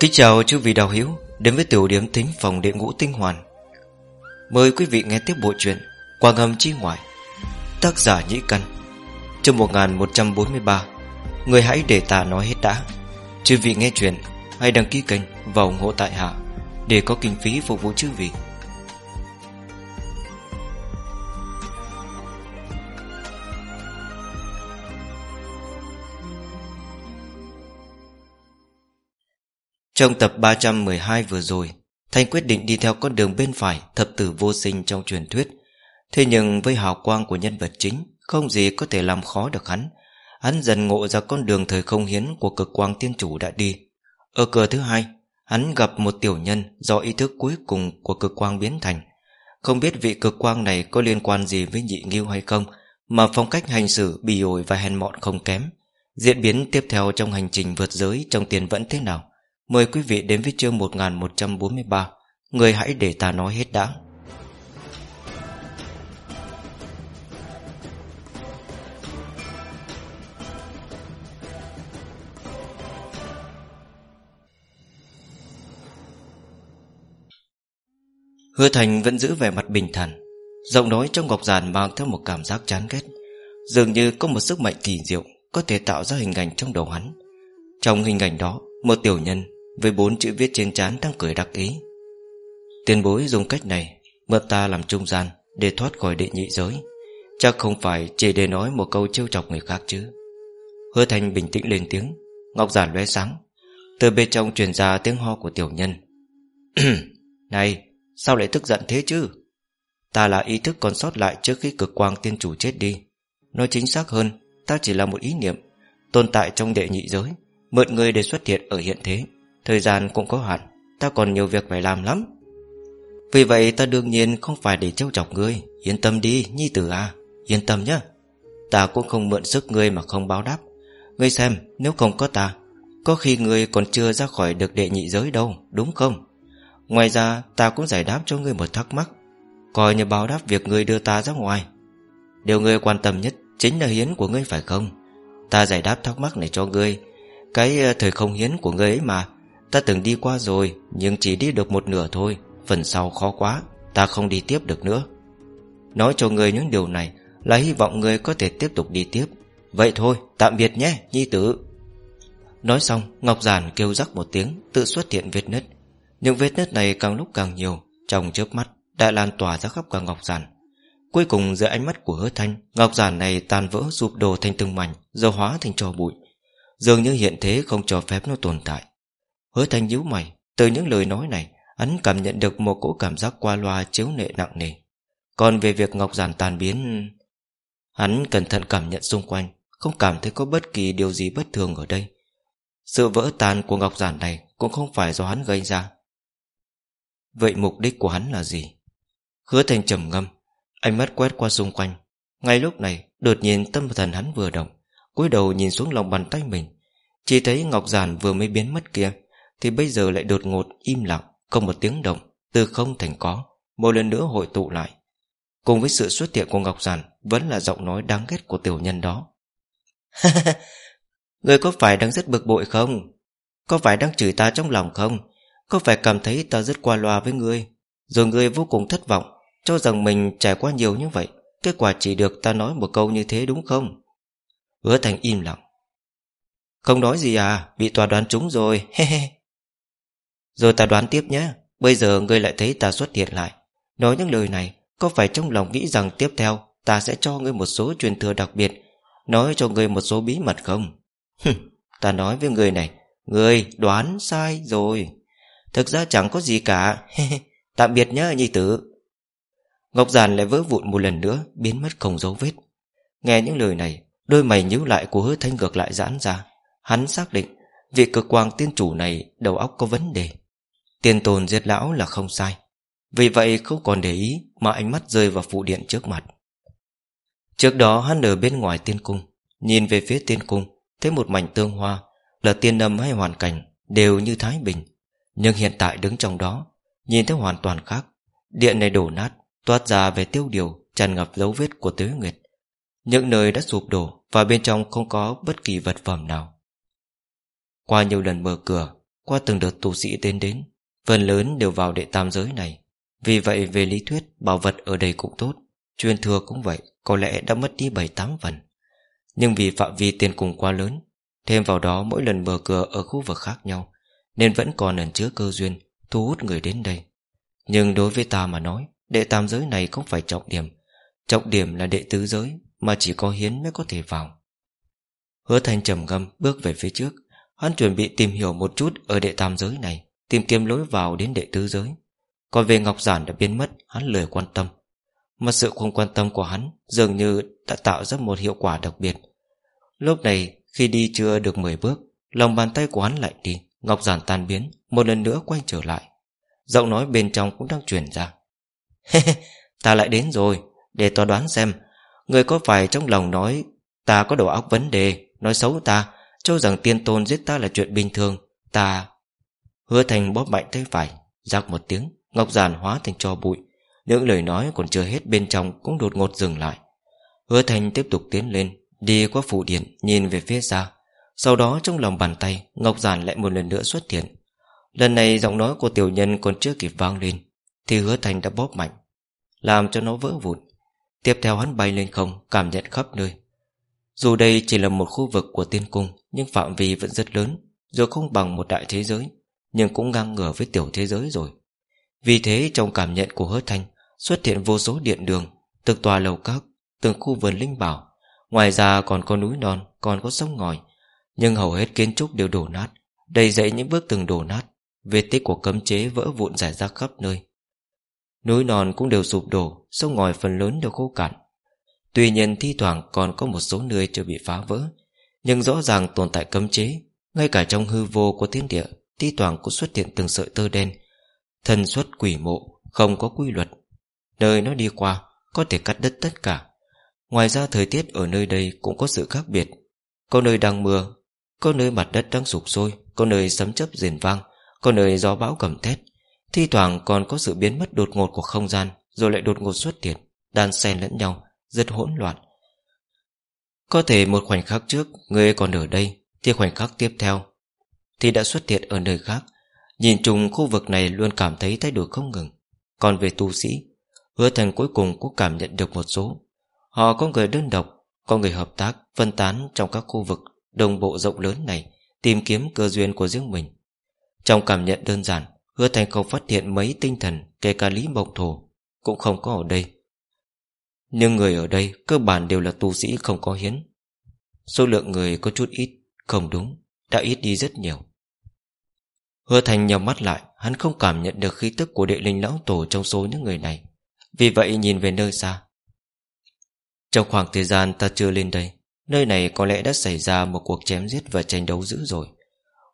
Kính chào chư vị đạo hiếu Đến với tiểu điểm tính phòng địa ngũ tinh hoàn. Mời quý vị nghe tiếp bộ truyện Quang âm chi ngoại, Tác giả Nhĩ Căn, Chương 1143 Người hãy để ta nói hết đã. Chư vị nghe chuyện Hãy đăng ký kênh và ủng hộ tại hạ Để có kinh phí phục vụ chư vị. Trong tập 312 vừa rồi, Thanh quyết định đi theo con đường bên phải Thập tử vô sinh trong truyền thuyết. Thế nhưng với hào quang của nhân vật chính, Không gì có thể làm khó được hắn. Hắn dần ngộ ra con đường thời không hiến Của cực quang tiên chủ đã đi. Ở cửa thứ hai, Hắn gặp một tiểu nhân do ý thức cuối cùng Của cực quang biến thành. Không biết vị cực quang này có liên quan gì với nhị nghiêu hay không, Mà phong cách hành xử, bì ổi và hèn mọn không kém. Diễn biến tiếp theo trong hành trình vượt giới Trong tiền vẫn thế nào? Mời quý vị đến với chương 1143 Người hãy để ta nói hết đã. Hứa Thành vẫn giữ vẻ mặt bình thản, Giọng nói trong ngọc giàn mang theo một cảm giác chán ghét. Dường như có một sức mạnh kỳ diệu Có thể tạo ra hình ảnh trong đầu hắn. Trong hình ảnh đó, Một tiểu nhân với bốn chữ viết trên trán đang cười đặc ý. Tiền bối dùng cách này, Mượn ta làm trung gian Để thoát khỏi đệ nhị giới. Chắc không phải chỉ để nói một câu trêu chọc người khác chứ. Hứa thành bình tĩnh lên tiếng, Ngọc giản lóe sáng. Từ bên trong truyền ra tiếng ho của tiểu nhân. Này, Sao lại tức giận thế chứ? Ta là ý thức còn sót lại trước khi cực quang tiên chủ chết đi. Nói chính xác hơn, Ta chỉ là một ý niệm, Tồn tại trong đệ nhị giới, Mượn người để xuất hiện ở hiện thế. Thời gian cũng có hạn, Ta còn nhiều việc phải làm lắm. Vì vậy ta đương nhiên không phải để trêu chọc ngươi. Yên tâm đi, nhi tử à. Yên tâm nhé Ta cũng không mượn sức ngươi mà không báo đáp. Ngươi xem, nếu không có ta, Có khi ngươi còn chưa ra khỏi được đệ nhị giới đâu, Đúng không? Ngoài ra, ta cũng giải đáp cho ngươi một thắc mắc. Coi như báo đáp việc ngươi đưa ta ra ngoài. Điều ngươi quan tâm nhất Chính là hiến của ngươi phải không? Ta giải đáp thắc mắc này cho ngươi. Cái ờ, thời không hiến của ngươi ấy mà Ta từng đi qua rồi, Nhưng chỉ đi được một nửa thôi. Phần sau khó quá, Ta không đi tiếp được nữa. Nói cho người những điều này, Là hy vọng người có thể tiếp tục đi tiếp. Vậy thôi, tạm biệt nhé, nhi tử. Nói xong, Ngọc Giản kêu rắc một tiếng, Tự xuất hiện vết nứt. Những vết nứt này càng lúc càng nhiều, Trong chớp mắt, đã lan tỏa ra khắp cả Ngọc Giản. Cuối cùng dưới ánh mắt của hứa thanh, Ngọc Giản này tan vỡ sụp đổ thành từng mảnh Rồi hóa thành trò bụi. Dường như hiện thế không cho phép nó tồn tại. Hứa thanh nhíu mày, Từ những lời nói này, Hắn cảm nhận được một cỗ cảm giác qua loa chiếu nệ nặng nề. Còn về việc Ngọc Giản tàn biến, Hắn cẩn thận cảm nhận xung quanh, Không cảm thấy có bất kỳ điều gì bất thường ở đây. Sự vỡ tan của Ngọc Giản này Cũng không phải do hắn gây ra. Vậy mục đích của hắn là gì? Hứa thành trầm ngâm, Ánh mắt quét qua xung quanh. Ngay lúc này, đột nhiên tâm thần hắn vừa động, cúi đầu nhìn xuống lòng bàn tay mình. Chỉ thấy Ngọc Giản vừa mới biến mất kia thì bây giờ lại đột ngột im lặng, Không một tiếng động, Từ không thành có, Một lần nữa hội tụ lại. Cùng với sự xuất hiện của Ngọc Giản, Vẫn là giọng nói đáng ghét của tiểu nhân đó. Người có phải đang rất bực bội không? Có phải đang chửi ta trong lòng không? Có phải cảm thấy ta rất qua loa với ngươi? Rồi ngươi vô cùng thất vọng, Cho rằng mình trải qua nhiều như vậy, Kết quả chỉ được ta nói một câu như thế đúng không? Hứa thành im lặng. Không nói gì à Bị tòa đoán trúng rồi, he he rồi ta đoán tiếp nhé. Bây giờ ngươi lại thấy ta xuất hiện lại. Nói những lời này, Có phải trong lòng nghĩ rằng tiếp theo Ta sẽ cho ngươi một số truyền thừa đặc biệt, Nói cho ngươi một số bí mật không? Ta nói với ngươi này, Ngươi đoán sai rồi. Thực ra chẳng có gì cả. Tạm biệt nhé, nhi tử. Ngọc Giàn lại vỡ vụn một lần nữa, Biến mất không dấu vết. Nghe những lời này, Đôi mày nhíu lại của hứa thanh ngược lại giãn ra. Hắn xác định, Vị cực quang tiên chủ này đầu óc có vấn đề tiên tồn giết lão là không sai. Vì vậy không còn để ý Mà ánh mắt rơi vào phụ điện trước mặt. Trước đó hắn ở bên ngoài tiên cung, Nhìn về phía tiên cung, Thấy một mảnh tương hoa, Là tiên âm hay hoàn cảnh, Đều như Thái Bình. Nhưng hiện tại đứng trong đó, Nhìn thấy hoàn toàn khác. Điện này đổ nát, Toát ra về tiêu điều, Tràn ngập dấu vết của tuế nguyệt. Những nơi đã sụp đổ Và bên trong không có bất kỳ vật phẩm nào. Qua nhiều lần mở cửa, Qua từng đợt tu sĩ tiến đến Phần lớn đều vào đệ tam giới này. Vì vậy, về lý thuyết, Bảo vật ở đây cũng tốt. Chuyên thừa cũng vậy, Có lẽ đã mất đi 7-8 phần. Nhưng vì phạm vi tiền cùng quá lớn, Thêm vào đó mỗi lần mở cửa ở khu vực khác nhau, Nên vẫn còn ẩn chứa cơ duyên, Thu hút người đến đây. Nhưng đối với ta mà nói, Đệ tam giới này không phải trọng điểm. Trọng điểm là đệ tứ giới Mà chỉ có hiến mới có thể vào. Hứa thanh trầm ngâm bước về phía trước. Hắn chuẩn bị tìm hiểu một chút Ở đệ tam giới này. Tìm kiếm lối vào đến đệ tứ giới. Còn về Ngọc Giản đã biến mất, Hắn lười quan tâm. Mà sự không quan tâm của hắn Dường như đã tạo ra một hiệu quả đặc biệt. Lúc này, khi đi chưa được 10 bước, Lòng bàn tay của hắn lại đi, Ngọc Giản tan biến, Một lần nữa quay trở lại. Giọng nói bên trong cũng đang truyền ra. Ta lại đến rồi, Để tao đoán xem, Người có phải trong lòng nói Ta có đầu óc vấn đề, Nói xấu ta, Cho rằng tiên tôn giết ta là chuyện bình thường, Ta Hứa thành bóp mạnh tay phải giặc một tiếng, Ngọc giản hóa thành cho bụi. Những lời nói còn chưa hết bên trong Cũng đột ngột dừng lại. Hứa thành tiếp tục tiến lên, Đi qua phủ điện, Nhìn về phía xa. Sau đó trong lòng bàn tay, Ngọc giản lại một lần nữa xuất hiện. Lần này giọng nói của tiểu nhân còn chưa kịp vang lên, Thì hứa thành đã bóp mạnh, Làm cho nó vỡ vụn. Tiếp theo hắn bay lên không, Cảm nhận khắp nơi. Dù đây chỉ là một khu vực của tiên cung, Nhưng phạm vi vẫn rất lớn, Dù không bằng một đại thế giới. Nhưng cũng ngang ngửa với tiểu thế giới rồi. Vì thế, trong cảm nhận của hứa thanh, Xuất hiện vô số điện đường, Từng tòa lầu các, Từng khu vườn linh bảo. Ngoài ra còn có núi non, Còn có sông ngòi, Nhưng hầu hết kiến trúc đều đổ nát, Đầy dậy những bước từng đổ nát, Vết tích của cấm chế vỡ vụn rải rác khắp nơi. Núi non cũng đều sụp đổ, Sông ngòi phần lớn đều khô cạn. Tuy nhiên thi thoảng còn có một số nơi chưa bị phá vỡ, Nhưng rõ ràng tồn tại cấm chế, Ngay cả trong hư vô của thiên địa Thi thoảng cũng xuất hiện từng sợi tơ đen. Thần xuất quỷ mộ Không có quy luật. Nơi nó đi qua Có thể cắt đứt tất cả. Ngoài ra thời tiết ở nơi đây cũng có sự khác biệt. Có nơi đang mưa, Có nơi mặt đất đang sụp sôi, Có nơi sấm chớp rền vang, Có nơi gió bão cầm thét. Thi thoảng còn có sự biến mất đột ngột của không gian, Rồi lại đột ngột xuất hiện, Đan xen lẫn nhau, Rất hỗn loạn. Có thể một khoảnh khắc trước Người còn ở đây, Thì khoảnh khắc tiếp theo thì đã xuất hiện ở nơi khác. Nhìn chung, khu vực này luôn cảm thấy thay đổi không ngừng. Còn về tu sĩ, Hứa thành cuối cùng cũng cảm nhận được một số. Họ có người đơn độc, Có người hợp tác, Phân tán trong các khu vực Đồng bộ rộng lớn này, Tìm kiếm cơ duyên của riêng mình. Trong cảm nhận đơn giản, Hứa Thành không phát hiện mấy tinh thần, Kể cả Lý mộc Thổ, Cũng không có ở đây. Nhưng người ở đây cơ bản đều là tu sĩ không có hiến. Số lượng người có chút ít, Không đúng, Đã ít đi rất nhiều. Hứa Thành nhắm mắt lại, Hắn không cảm nhận được khí tức của địa linh lão tổ Trong số những người này. Vì vậy nhìn về nơi xa. Trong khoảng thời gian ta chưa lên đây, Nơi này có lẽ đã xảy ra một cuộc chém giết và tranh đấu dữ rồi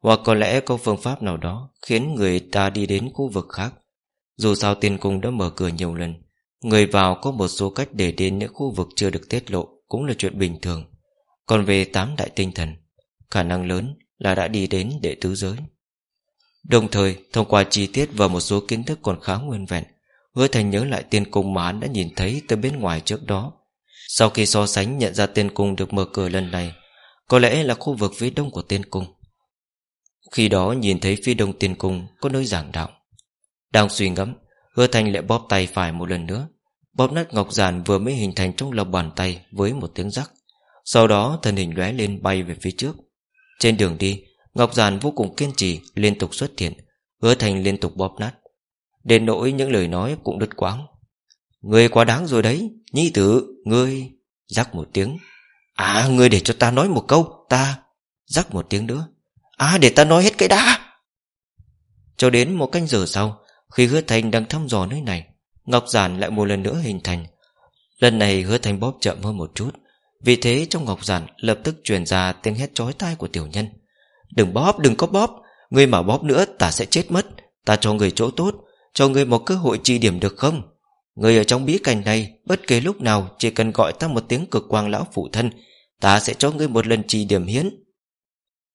hoặc có lẽ có phương pháp nào đó Khiến người ta đi đến khu vực khác. Dù sao tiên cung đã mở cửa nhiều lần, Người vào có một số cách để đến những khu vực chưa được tiết lộ Cũng là chuyện bình thường. Còn về tám đại tinh thần, Khả năng lớn là đã đi đến đệ tứ giới. Đồng thời, thông qua chi tiết và một số kiến thức còn khá nguyên vẹn, Hứa thành nhớ lại tiên cung mà hắn đã nhìn thấy từ bên ngoài trước đó. Sau khi so sánh nhận ra tiên cung được mở cửa lần này, Có lẽ là khu vực phía đông của tiên cung. Khi đó nhìn thấy phía đông tiên cung Có nơi giảng đạo. Đang suy ngẫm, Hứa Thanh lại bóp tay phải một lần nữa, Bóp nát ngọc giản vừa mới hình thành trong lòng bàn tay Với một tiếng rắc. Sau đó thân hình lóe lên bay về phía trước. Trên đường đi Ngọc giản vô cùng kiên trì liên tục xuất hiện Hứa Thành liên tục bóp nát. Đến nỗi những lời nói cũng đứt quáng Ngươi quá đáng rồi đấy Nhi tử, ngươi Rắc một tiếng. À ngươi để cho ta nói một câu Ta Rắc một tiếng nữa. À để ta nói hết cái đã. Cho đến một canh giờ sau Khi hứa thành đang thăm dò nơi này Ngọc giản lại một lần nữa hình thành. Lần này hứa thành bóp chậm hơn một chút Vì thế trong ngọc giản lập tức truyền ra tiếng hét chói tai của tiểu nhân. Đừng bóp đừng có bóp. Ngươi mà bóp nữa ta sẽ chết mất. Ta cho người chỗ tốt Cho ngươi một cơ hội trì điểm được không? Người ở trong bí cảnh này Bất kể lúc nào chỉ cần gọi ta một tiếng cực quang lão phụ thân Ta sẽ cho ngươi một lần trì điểm hiến.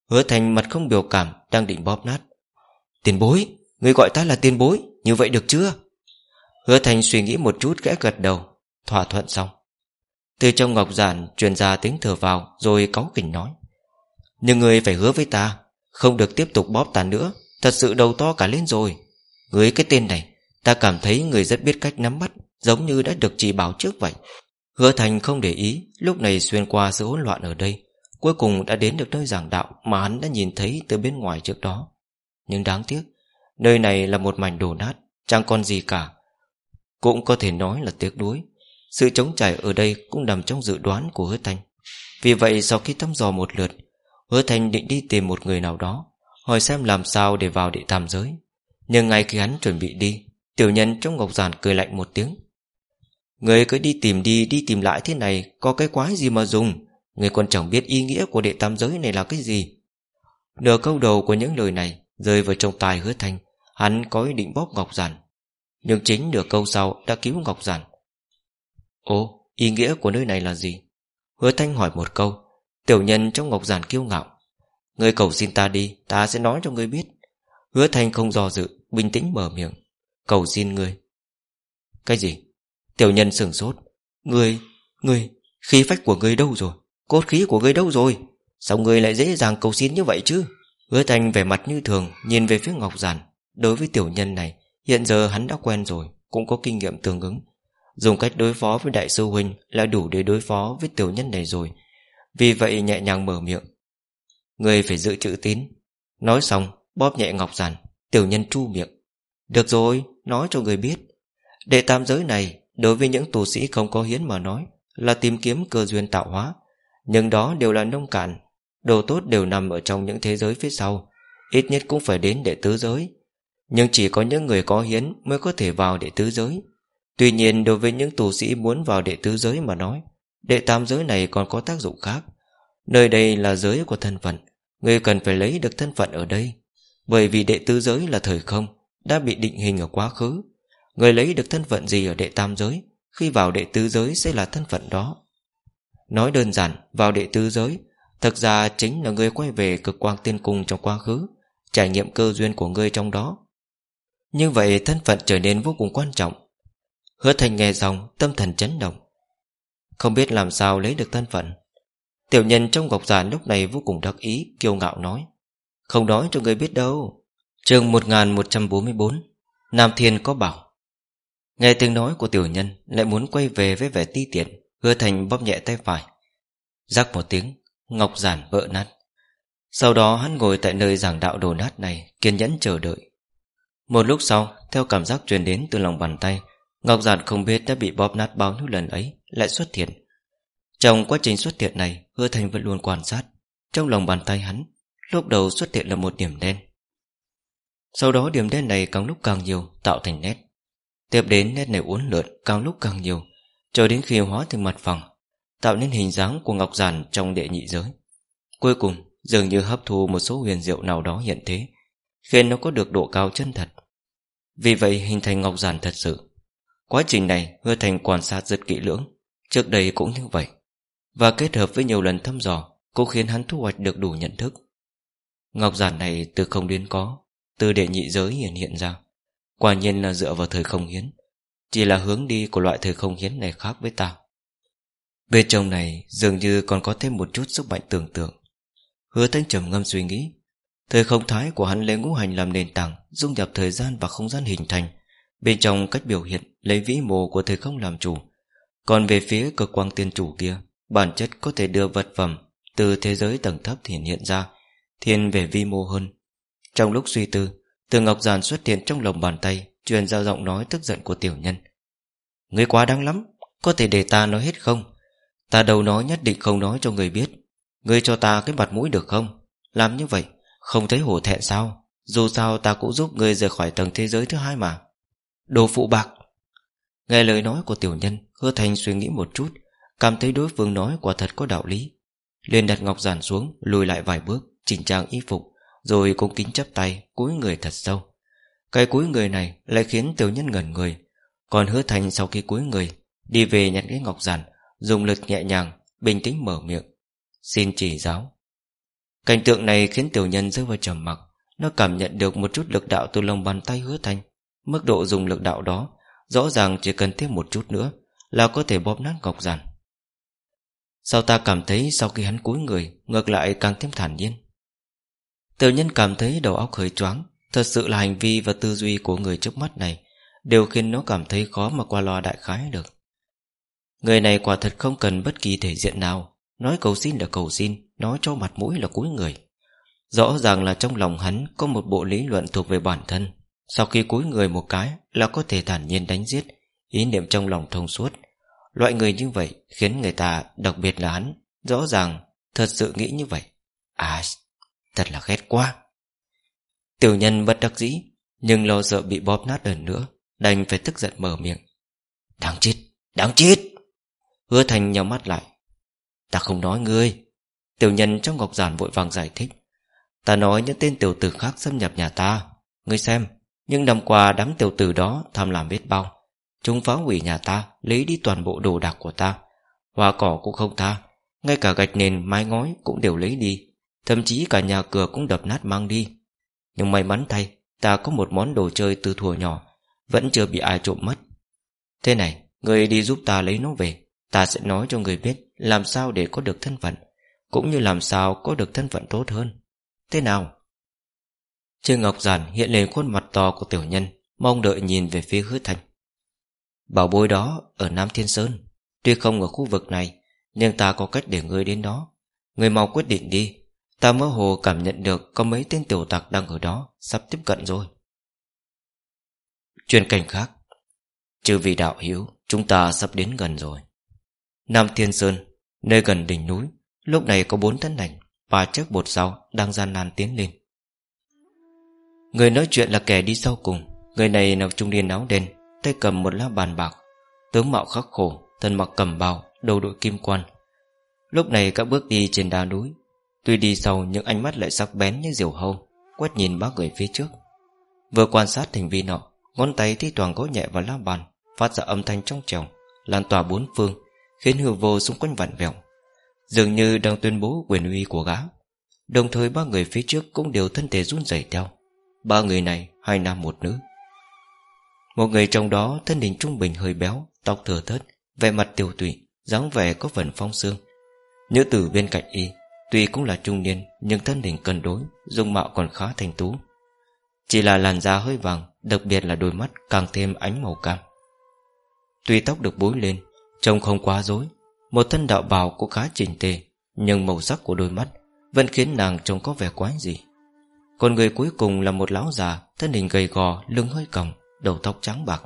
Hứa thành mặt không biểu cảm Đang định bóp nát. Tiền bối, người gọi ta là tiền bối Như vậy được chưa? Hứa thành suy nghĩ một chút gã gật đầu Thỏa thuận xong. Từ trong ngọc giản truyền ra tiếng thở vào Rồi cáu kỉnh nói. Nhưng người phải hứa với ta, Không được tiếp tục bóp ta nữa. Thật sự đầu to cả lên rồi. Người cái tên này, Ta cảm thấy người rất biết cách nắm bắt, Giống như đã được chỉ bảo trước vậy. Hứa thành không để ý, Lúc này xuyên qua sự hỗn loạn ở đây, Cuối cùng đã đến được nơi giảng đạo Mà hắn đã nhìn thấy từ bên ngoài trước đó. Nhưng đáng tiếc, Nơi này là một mảnh đổ nát, Chẳng còn gì cả. Cũng có thể nói là tiếc đuối Sự chống trải ở đây cũng nằm trong dự đoán của hứa thành. Vì vậy sau khi thăm dò một lượt Hứa thành định đi tìm một người nào đó, Hỏi xem làm sao để vào địa tam giới. Nhưng ngay khi hắn chuẩn bị đi, Tiểu nhân trong ngọc giản cười lạnh một tiếng. Người cứ đi tìm đi Đi tìm lại thế này, Có cái quái gì mà dùng? Người còn chẳng biết ý nghĩa của đệ tam giới này là cái gì. Nửa câu đầu của những lời này Rơi vào trong tài hứa thanh, Hắn có ý định bóp ngọc giản. Nhưng chính nửa câu sau đã cứu ngọc giản. Ồ, Ý nghĩa của nơi này là gì? Hứa thanh hỏi một câu. Tiểu nhân trong ngọc giản kiêu ngạo. Người cầu xin ta đi, Ta sẽ nói cho người biết. Hứa thanh không do dự, Bình tĩnh mở miệng. Cầu xin ngươi. Cái gì? Tiểu nhân sửng sốt. Ngươi Ngươi, Khí phách của ngươi đâu rồi? Cốt khí của ngươi đâu rồi? Sao ngươi lại dễ dàng cầu xin như vậy chứ? Hứa thanh vẻ mặt như thường, Nhìn về phía Ngọc Giản. Đối với tiểu nhân này, Hiện giờ hắn đã quen rồi, Cũng có kinh nghiệm tương ứng. Dùng cách đối phó với đại sư huynh Là đủ để đối phó với tiểu nhân này rồi. Vì vậy nhẹ nhàng mở miệng. Người phải giữ chữ tín. Nói xong, bóp nhẹ Ngọc Giản, Tiểu nhân chu miệng. Được rồi, nói cho người biết. Đệ tam giới này, Đối với những tù sĩ không có hiến mà nói, Là tìm kiếm cơ duyên tạo hóa. Nhưng đó đều là nông cạn. Đồ tốt đều nằm ở trong những thế giới phía sau. Ít nhất cũng phải đến đệ tứ giới. Nhưng chỉ có những người có hiến Mới có thể vào đệ tứ giới. Tuy nhiên, đối với những tù sĩ muốn vào đệ tứ giới mà nói Đệ tam giới này còn có tác dụng khác. Nơi đây là giới của thân phận. Người cần phải lấy được thân phận ở đây. Bởi vì đệ tứ giới là thời không, Đã bị định hình ở quá khứ. Người lấy được thân phận gì ở đệ tam giới, Khi vào đệ tứ giới sẽ là thân phận đó. Nói đơn giản, Vào đệ tứ giới Thực ra chính là người quay về cực quang tiên cung trong quá khứ, Trải nghiệm cơ duyên của ngươi trong đó. Như vậy thân phận trở nên vô cùng quan trọng. Hứa thành nghe dòng Tâm thần chấn động. Không biết làm sao lấy được thân phận. Tiểu nhân trong gọc giản lúc này vô cùng đắc ý, Kiêu ngạo nói. Không nói cho người biết đâu. Chương 1144 Nam Thiên có bảo. Nghe tiếng nói của tiểu nhân, Lại muốn quay về với vẻ ti tiện, Hứa thành bóp nhẹ tay phải. Rắc một tiếng, Ngọc giản vỡ nát. Sau đó hắn ngồi tại nơi giảng đạo đồ nát này, Kiên nhẫn chờ đợi. Một lúc sau, Theo cảm giác truyền đến từ lòng bàn tay Ngọc giản không biết đã bị bóp nát bao nhiêu lần ấy, Lại xuất hiện. Trong quá trình xuất hiện này, Hứa thành vẫn luôn quan sát. Trong lòng bàn tay hắn, Lúc đầu xuất hiện là một điểm đen. Sau đó điểm đen này càng lúc càng nhiều, Tạo thành nét. Tiếp đến nét này uốn lượn càng lúc càng nhiều, Cho đến khi hóa thành mặt phẳng, Tạo nên hình dáng của ngọc giản trong đệ nhị giới. Cuối cùng, Dường như hấp thu một số huyền diệu nào đó hiện thế, Khiến nó có được độ cao chân thật. Vì vậy hình thành ngọc giản thật sự. Quá trình này hứa thành quan sát rất kỹ lưỡng. Trước đây cũng như vậy. Và kết hợp với nhiều lần thăm dò Cũng khiến hắn thu hoạch được đủ nhận thức. Ngọc giản này từ không đến có, Từ đệ nhị giới hiện hiện ra. Quả nhiên là dựa vào thời không hiến. Chỉ là hướng đi của loại thời không hiến này khác với ta. Bên trong này dường như còn có thêm một chút sức mạnh tưởng tượng. Hứa thanh trầm ngâm suy nghĩ. Thời không thái của hắn lấy ngũ hành làm nền tảng, Dung nhập thời gian và không gian hình thành. Bên trong cách biểu hiện Lấy vĩ mô của thời không làm chủ. Còn về phía cực quang tiên chủ kia, Bản chất có thể đưa vật phẩm Từ thế giới tầng thấp thiền hiện ra, Thiên về vi mô hơn. Trong lúc suy tư, Từ ngọc giàn xuất hiện trong lồng bàn tay, Truyền ra giọng nói tức giận của tiểu nhân. Người quá đáng lắm, Có thể để ta nói hết không? Ta đâu nói nhất định không nói cho người biết. Người cho ta cái mặt mũi được không? Làm như vậy, Không thấy hổ thẹn sao? Dù sao ta cũng giúp người rời khỏi tầng thế giới thứ hai mà. Đồ phụ bạc. Nghe lời nói của tiểu nhân, Hứa thành suy nghĩ một chút, Cảm thấy đối phương nói quả thật có đạo lý. Liền đặt ngọc giản xuống, Lùi lại vài bước, Chỉnh trang y phục, Rồi cũng kính chấp tay, cúi người thật sâu. Cái cúi người này lại khiến tiểu nhân ngẩn người. Còn hứa thành sau khi cúi người, Đi về nhặt cái ngọc giản, Dùng lực nhẹ nhàng, Bình tĩnh mở miệng. Xin chỉ giáo. Cảnh tượng này khiến tiểu nhân rơi vào trầm mặc. Nó cảm nhận được một chút lực đạo từ lòng bàn tay hứa thanh. Mức độ dùng lực đạo đó, Rõ ràng chỉ cần thêm một chút nữa Là có thể bóp nát ngọc giản. Sao ta cảm thấy sau khi hắn cúi người, Ngược lại càng thêm thản nhiên? Tiểu nhân cảm thấy đầu óc hơi choáng, Thật sự là hành vi và tư duy của người trước mắt này Đều khiến nó cảm thấy khó mà qua loa đại khái được. Người này quả thật không cần bất kỳ thể diện nào, Nói cầu xin là cầu xin, Nói cho mặt mũi là cúi người. Rõ ràng là trong lòng hắn Có một bộ lý luận thuộc về bản thân. Sau khi cúi người một cái Là có thể thản nhiên đánh giết Ý niệm trong lòng thông suốt. Loại người như vậy khiến người ta Đặc biệt là hắn Rõ ràng thật sự nghĩ như vậy. À thật là ghét quá. Tiểu nhân bất đắc dĩ Nhưng lo sợ bị bóp nát lần nữa Đành phải tức giận mở miệng. Đáng chết, đáng chết! Hứa thành nhau mắt lại. Ta không nói ngươi. Tiểu nhân trong ngọc giản vội vàng giải thích. Ta nói những tên tiểu tử khác xâm nhập nhà ta. Ngươi xem. Nhưng năm qua đám tiểu tử đó tham làm biết bao. Chúng phá hủy nhà ta, Lấy đi toàn bộ đồ đạc của ta. Hoa cỏ cũng không tha, Ngay cả gạch nền, mái ngói cũng đều lấy đi. Thậm chí cả nhà cửa cũng đập nát mang đi. Nhưng may mắn thay, Ta có một món đồ chơi từ thuở nhỏ, Vẫn chưa bị ai trộm mất. Thế này, Người đi giúp ta lấy nó về. Ta sẽ nói cho người biết Làm sao để có được thân phận, Cũng như làm sao có được thân phận tốt hơn. Thế nào? Trương Ngọc Giản hiện lên khuôn mặt to của tiểu nhân, Mong đợi nhìn về phía hứa thành. Bảo bối đó ở Nam Thiên Sơn, Tuy không ở khu vực này, Nhưng ta có cách để ngươi đến đó. Ngươi mau quyết định đi, Ta mơ hồ cảm nhận được Có mấy tên tiểu tặc đang ở đó Sắp tiếp cận rồi. Chuyên cảnh khác Trừ vì đạo hiếu Chúng ta sắp đến gần rồi. Nam Thiên Sơn, Nơi gần đỉnh núi, Lúc này có bốn thân ảnh Và chiếc bột sau, đang gian nan tiến lên. Người nói chuyện là kẻ đi sau cùng. Người này nằm trung niên áo đen, Tay cầm một lá bàn bạc. Tướng mạo khắc khổ, Thân mặc cầm bào, Đầu đội kim quan. Lúc này các bước đi trên đá núi. Tuy đi sau nhưng ánh mắt lại sắc bén như diều hâu, Quét nhìn ba người phía trước. Vừa quan sát hành vi nọ Ngón tay thi toàn gõ nhẹ vào lá bàn, Phát ra âm thanh trong trèo Lan tỏa bốn phương, Khiến hư vô xung quanh vặn vẹo. Dường như đang tuyên bố quyền uy của gã. Đồng thời ba người phía trước Cũng đều thân thể run rẩy theo. Ba người này, hai nam một nữ. Một người trong đó, thân hình trung bình hơi béo, Tóc thừa thớt, Vẻ mặt tiểu tụy, dáng vẻ có phần phong xương Nữ tử bên cạnh y, Tuy cũng là trung niên, Nhưng thân hình cân đối, Dung mạo còn khá thành tú. Chỉ là làn da hơi vàng, Đặc biệt là đôi mắt càng thêm ánh màu cam. Tuy tóc được búi lên, Trông không quá dối Một thân đạo bào cũng khá chỉnh tề, Nhưng màu sắc của đôi mắt Vẫn khiến nàng trông có vẻ quái gì còn người cuối cùng là một lão già Thân hình gầy gò, lưng hơi còng Đầu tóc trắng bạc.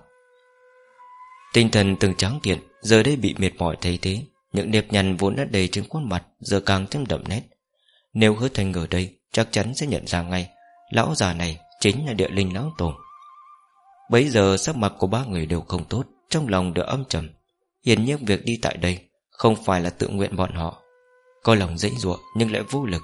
Tinh thần từng trắng kiện Giờ đây bị mệt mỏi thay thế Những nếp nhăn vốn đã đầy trên khuôn mặt Giờ càng thêm đậm nét. Nếu hứa thành ở đây Chắc chắn sẽ nhận ra ngay Lão già này chính là địa linh lão tổ. Bấy giờ sắc mặt của ba người đều không tốt Trong lòng đều âm trầm. Hiển nhiên việc đi tại đây Không phải là tự nguyện bọn họ. Có lòng dãy ruộng nhưng lại vô lực.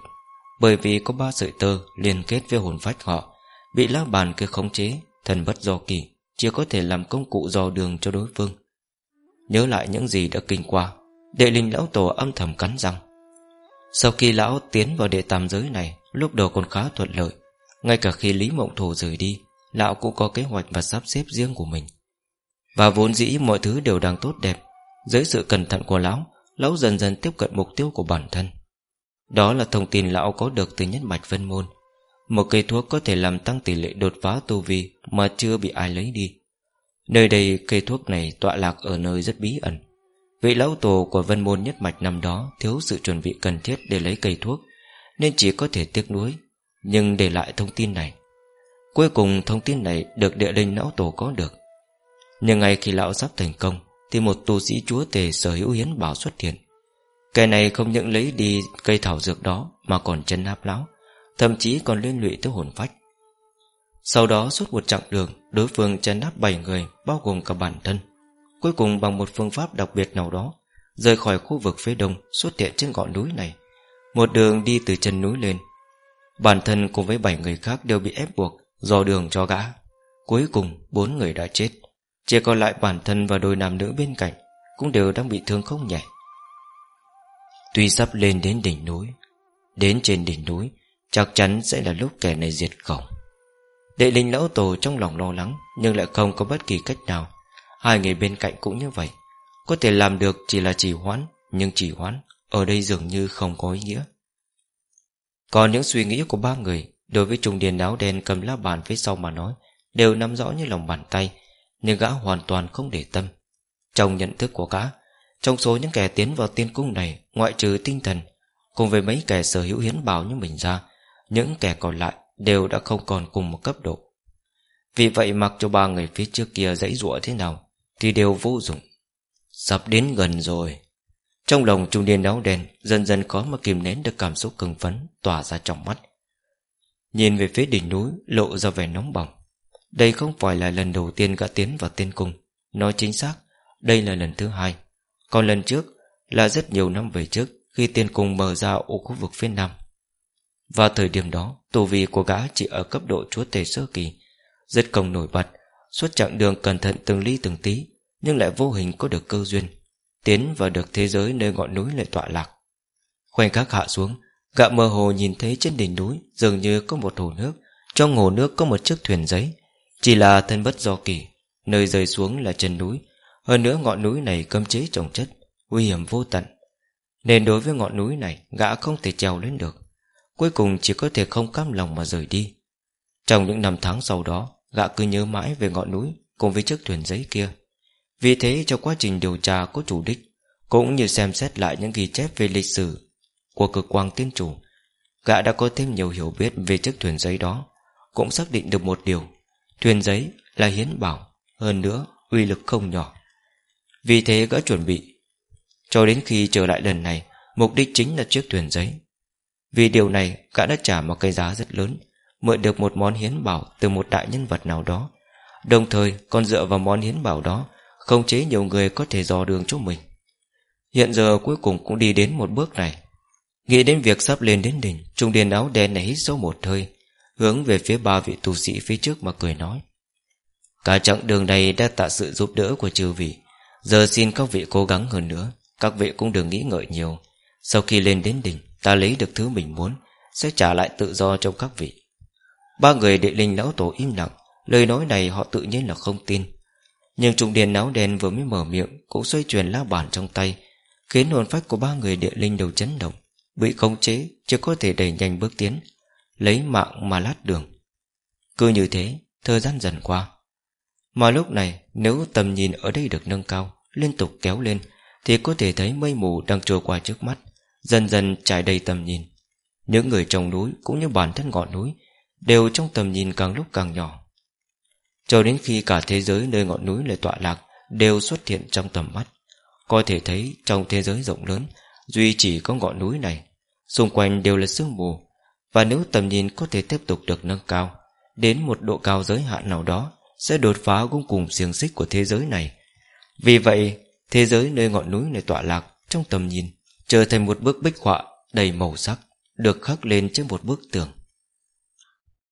Bởi vì có ba sợi tơ liên kết với hồn phách họ, Bị lá bàn kia khống chế, Thần bất do kỳ, Chỉ có thể làm công cụ dò đường cho đối phương. Nhớ lại những gì đã kinh qua, Đệ linh lão tổ âm thầm cắn răng. Sau khi lão tiến vào đệ tam giới này, Lúc đầu còn khá thuận lợi. Ngay cả khi Lý Mộng Thổ rời đi, Lão cũng có kế hoạch và sắp xếp riêng của mình. Và vốn dĩ mọi thứ đều đang tốt đẹp. Dưới sự cẩn thận của lão Lão dần dần tiếp cận mục tiêu của bản thân. Đó là thông tin lão có được từ nhất mạch vân môn. Một cây thuốc có thể làm tăng tỷ lệ đột phá tu vi Mà chưa bị ai lấy đi. Nơi đây, cây thuốc này tọa lạc ở nơi rất bí ẩn. Vị lão tổ của vân môn nhất mạch năm đó Thiếu sự chuẩn bị cần thiết để lấy cây thuốc, Nên chỉ có thể tiếc nuối. Nhưng để lại thông tin này. Cuối cùng thông tin này được địa linh lão tổ có được. Nhưng ngay khi lão sắp thành công, Thì một tu sĩ chúa tề sở hữu hiến bảo xuất hiện. Kẻ này không những lấy đi cây thảo dược đó Mà còn chân áp lão Thậm chí còn liên lụy tới hồn phách. Sau đó suốt một chặng đường, Đối phương chân áp 7 người, Bao gồm cả bản thân. Cuối cùng bằng một phương pháp đặc biệt nào đó, Rời khỏi khu vực phía đông, Xuất hiện trên ngọn núi này. Một đường đi từ chân núi lên. Bản thân cùng với 7 người khác đều bị ép buộc Do đường cho gã. Cuối cùng, bốn người đã chết. Chỉ còn lại bản thân và đôi nam nữ bên cạnh Cũng đều đang bị thương không nhẹ. Tuy sắp lên đến đỉnh núi, Đến trên đỉnh núi, Chắc chắn sẽ là lúc kẻ này diệt khổng Đệ linh lão tổ trong lòng lo lắng, Nhưng lại không có bất kỳ cách nào. Hai người bên cạnh cũng như vậy. Có thể làm được chỉ là chỉ hoãn, Nhưng chỉ hoãn, Ở đây dường như không có ý nghĩa. Còn những suy nghĩ của ba người, Đối với trùng điền áo đen cầm lá bàn phía sau mà nói, Đều nắm rõ như lòng bàn tay, Nhưng gã hoàn toàn không để tâm. Trong nhận thức của gã trong số những kẻ tiến vào tiên cung này, Ngoại trừ tinh thần, Cùng với mấy kẻ sở hữu hiến bảo như mình ra, Những kẻ còn lại Đều đã không còn cùng một cấp độ. Vì vậy mặc cho ba người phía trước kia dãy rụa thế nào, Thì đều vô dụng. Sắp đến gần rồi. Trong lòng trung niên áo đen, Dần dần có mà kìm nén được cảm xúc cứng phấn, Tỏa ra trong mắt. Nhìn về phía đỉnh núi, lộ ra vẻ nóng bỏng. Đây không phải là lần đầu tiên gã tiến vào tiên cung. Nói chính xác, Đây là lần thứ hai. Còn lần trước là rất nhiều năm về trước Khi tiên cung mở ra ô khu vực phía nam. Vào thời điểm đó, Tù vi của gã chỉ ở cấp độ chúa tể sơ kỳ, Rất công nổi bật, Suốt chặng đường cẩn thận từng ly từng tí, Nhưng lại vô hình có được cơ duyên, Tiến vào được thế giới nơi ngọn núi lại tọa lạc. Khoảnh khắc hạ xuống, Gã mơ hồ nhìn thấy trên đỉnh núi Dường như có một hồ nước, Trong hồ nước có một chiếc thuyền giấy, Chỉ là thân bất do kỳ, Nơi rơi xuống là chân núi hơn nữa ngọn núi này cấm chế trồng chất, Nguy hiểm vô tận. Nên đối với ngọn núi này, Gã không thể trèo lên được. Cuối cùng chỉ có thể không cam lòng mà rời đi. Trong những năm tháng sau đó, Gã cứ nhớ mãi về ngọn núi Cùng với chiếc thuyền giấy kia. Vì thế, trong quá trình điều tra có chủ đích, Cũng như xem xét lại những ghi chép về lịch sử của cực quang tiên chủ, Gã đã có thêm nhiều hiểu biết về chiếc thuyền giấy đó, Cũng xác định được một điều. Thuyền giấy là hiến bảo, Hơn nữa uy lực không nhỏ. Vì thế gỡ chuẩn bị. Cho đến khi trở lại lần này, Mục đích chính là chiếc thuyền giấy. Vì điều này, gã đã trả một cái giá rất lớn, Mượn được một món hiến bảo Từ một đại nhân vật nào đó. Đồng thời, còn dựa vào món hiến bảo đó Không chế nhiều người có thể dò đường cho mình. Hiện giờ cuối cùng cũng đi đến một bước này. Nghĩ đến việc sắp lên đến đỉnh, Trung điền áo đen này hít sâu một hơi, Hướng về phía ba vị tu sĩ phía trước mà cười nói. Cả chặng đường này đã tạ sự giúp đỡ của chư vị. Giờ xin các vị cố gắng hơn nữa. Các vị cũng đừng nghĩ ngợi nhiều. Sau khi lên đến đỉnh, Ta lấy được thứ mình muốn, Sẽ trả lại tự do trong các vị. Ba người địa linh lão tổ im lặng. Lời nói này họ tự nhiên là không tin. Nhưng trung điền áo đen vừa mới mở miệng Cũng xoay chuyển lá bản trong tay, Khiến hồn phách của ba người địa linh đều chấn động. Bị khống chế, Chưa có thể đẩy nhanh bước tiến, Lấy mạng mà lát đường. Cứ như thế, Thời gian dần qua. Mà lúc này, nếu tầm nhìn ở đây được nâng cao, Liên tục kéo lên, Thì có thể thấy mây mù đang trôi qua trước mắt, Dần dần trải đầy tầm nhìn. Những người trong núi cũng như bản thân ngọn núi Đều trong tầm nhìn càng lúc càng nhỏ. Cho đến khi cả thế giới nơi ngọn núi lại tọa lạc Đều xuất hiện trong tầm mắt, Có thể thấy trong thế giới rộng lớn, Duy chỉ có ngọn núi này, Xung quanh đều là sương mù. Và nếu tầm nhìn có thể tiếp tục được nâng cao, Đến một độ cao giới hạn nào đó sẽ đột phá cũng cùng xiềng xích của thế giới này. Vì vậy, Thế giới nơi ngọn núi này tọa lạc Trong tầm nhìn, Trở thành một bức bích họa đầy màu sắc, Được khắc lên trên một bức tường.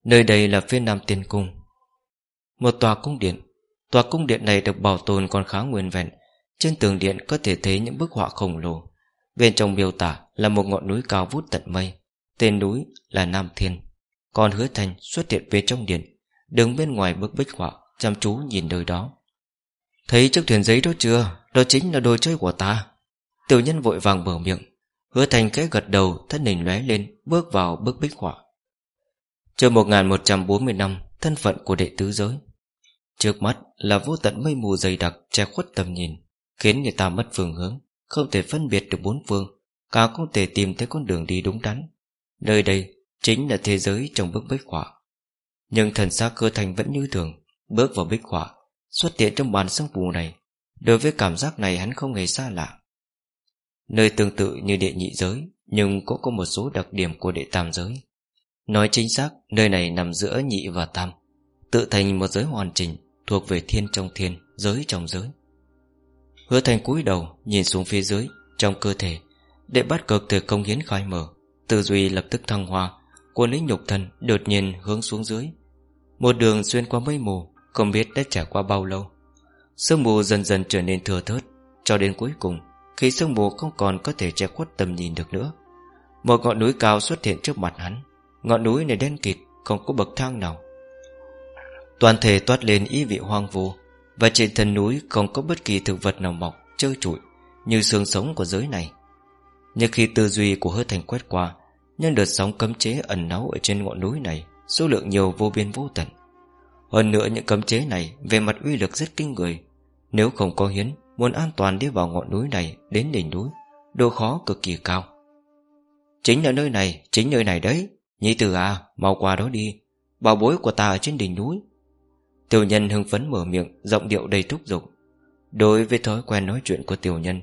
Nơi đây là phía nam tiên cung. Một tòa cung điện. Tòa cung điện này được bảo tồn còn khá nguyên vẹn. Trên tường điện có thể thấy những bức họa khổng lồ. Bên trong miêu tả là một ngọn núi cao vút tận mây. Tên núi là Nam Thiên, Còn hứa thành xuất hiện về trong điện. Đứng bên ngoài bức bích họa, Chăm chú nhìn nơi đó. Thấy chiếc thuyền giấy đó chưa? Đó chính là đồ chơi của ta. Tiểu nhân vội vàng mở miệng, Hứa thành cái gật đầu, thân hình lóe lên, Bước vào bức bích họa. Trước 1140 năm Thân phận của đệ tứ giới. Trước mắt là vô tận mây mù dày đặc Che khuất tầm nhìn, Khiến người ta mất phương hướng, Không thể phân biệt được bốn phương, Càng không thể tìm thấy con đường đi đúng đắn. Nơi đây chính là thế giới trong bức bích họa. Nhưng thần xác cơ thành vẫn như thường Bước vào bích họa Xuất hiện trong bàn sương phù này. Đối với cảm giác này hắn không hề xa lạ. Nơi tương tự như địa nhị giới Nhưng cũng có một số đặc điểm của địa tam giới. Nói chính xác Nơi này nằm giữa nhị và tam Tự thành một giới hoàn chỉnh Thuộc về thiên trong thiên, giới trong giới. Hứa thành cúi đầu Nhìn xuống phía dưới Trong cơ thể để bắt cực từ công hiến khai mở Tư duy lập tức thăng hoa Quân lý nhục thần đột nhiên hướng xuống dưới. Một đường xuyên qua mây mù, Không biết đã trải qua bao lâu. Sương mù dần dần trở nên thừa thớt, Cho đến cuối cùng, Khi sương mù không còn có thể che khuất tầm nhìn được nữa. Một ngọn núi cao xuất hiện trước mặt hắn, Ngọn núi này đen kịt, Không có bậc thang nào. Toàn thể toát lên ý vị hoang vu, Và trên thân núi không có bất kỳ thực vật nào mọc, Trơ trụi, Như xương sống của giới này. Nhưng khi tư duy của hứa thành quét qua, nhân đợt sóng cấm chế ẩn náu ở trên ngọn núi này Số lượng nhiều vô biên vô tận. Hơn nữa những cấm chế này Về mặt uy lực rất kinh người. Nếu không có hiến, Muốn an toàn đi vào ngọn núi này Đến đỉnh núi, Độ khó cực kỳ cao. Chính ở nơi này, Chính nơi này đấy. Nhi tử à Mau qua đó đi. Bảo bối của ta ở trên đỉnh núi. Tiểu nhân hưng phấn mở miệng, Giọng điệu đầy thúc giục. Đối với thói quen nói chuyện của tiểu nhân,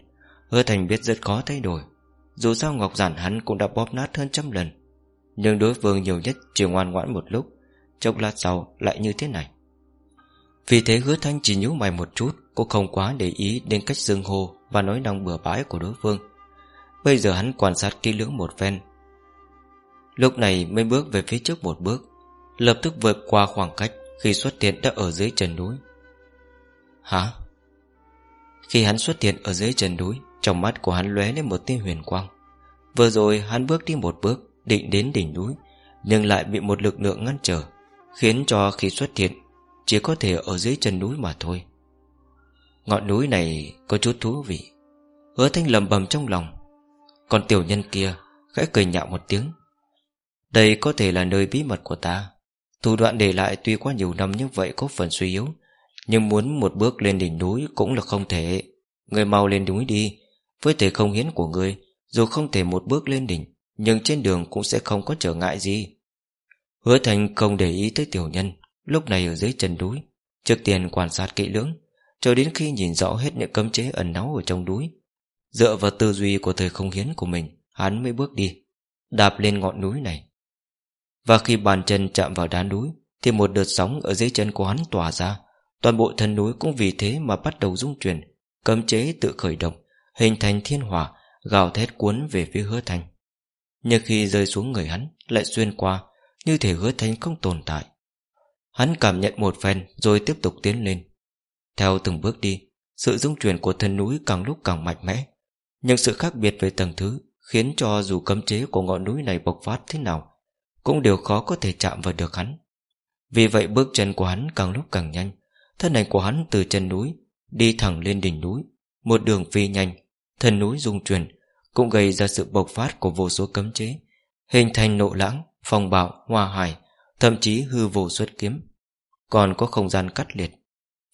Hứa thành biết rất khó thay đổi. Dù sao Ngọc Giản hắn cũng đã bóp nát hơn trăm lần. Nhưng đối phương nhiều nhất chỉ ngoan ngoãn một lúc Trong lát sau lại như thế này. Vì thế hứa thanh chỉ nhíu mày một chút, cô không quá để ý đến cách dương hô Và nói năng bừa bãi của đối phương. Bây giờ hắn quan sát kỹ lưỡng một phen. Lúc này mới bước về phía trước một bước, Lập tức vượt qua khoảng cách Khi xuất hiện đã ở dưới chân núi. Hả? Khi hắn xuất hiện ở dưới chân núi, Trong mắt của hắn lóe lên một tia huyền quang. Vừa rồi hắn bước đi một bước Định đến đỉnh núi, Nhưng lại bị một lực lượng ngăn trở, Khiến cho khi xuất hiện, Chỉ có thể ở dưới chân núi mà thôi. Ngọn núi này có chút thú vị, Hứa thanh lầm bầm trong lòng. Còn tiểu nhân kia Khẽ cười nhạo một tiếng. Đây có thể là nơi bí mật của ta. Thủ đoạn để lại tuy qua nhiều năm như vậy có phần suy yếu, Nhưng muốn một bước lên đỉnh núi cũng là không thể. Người mau lên núi đi, Với thể không hiến của người, Dù không thể một bước lên đỉnh nhưng trên đường cũng sẽ không có trở ngại gì. Hứa thành không để ý tới tiểu nhân, Lúc này ở dưới chân núi, Trước tiên quan sát kỹ lưỡng, Cho đến khi nhìn rõ hết những cấm chế ẩn náu ở trong núi. Dựa vào tư duy của thời không hiến của mình, Hắn mới bước đi, Đạp lên ngọn núi này. Và khi bàn chân chạm vào đá núi, Thì một đợt sóng ở dưới chân của hắn tỏa ra. Toàn bộ thân núi cũng vì thế mà bắt đầu rung chuyển, Cấm chế tự khởi động, Hình thành thiên hỏa, Gào thét cuốn về phía hứa Thành. Nhưng khi rơi xuống người hắn, Lại xuyên qua, Như thể hứa thanh không tồn tại. Hắn cảm nhận một phen, rồi tiếp tục tiến lên. Theo từng bước đi, Sự dung chuyển của thân núi càng lúc càng mạnh mẽ. Nhưng sự khác biệt về tầng thứ Khiến cho dù cấm chế của ngọn núi này bộc phát thế nào, Cũng đều khó có thể chạm vào được hắn. Vì vậy bước chân của hắn càng lúc càng nhanh. Thân ảnh của hắn từ chân núi Đi thẳng lên đỉnh núi, Một đường phi nhanh, Thân núi rung chuyển cũng gây ra sự bộc phát của vô số cấm chế Hình thành nộ lãng, phong bạo, hoa hải Thậm chí hư vô xuất kiếm. Còn có không gian cắt liệt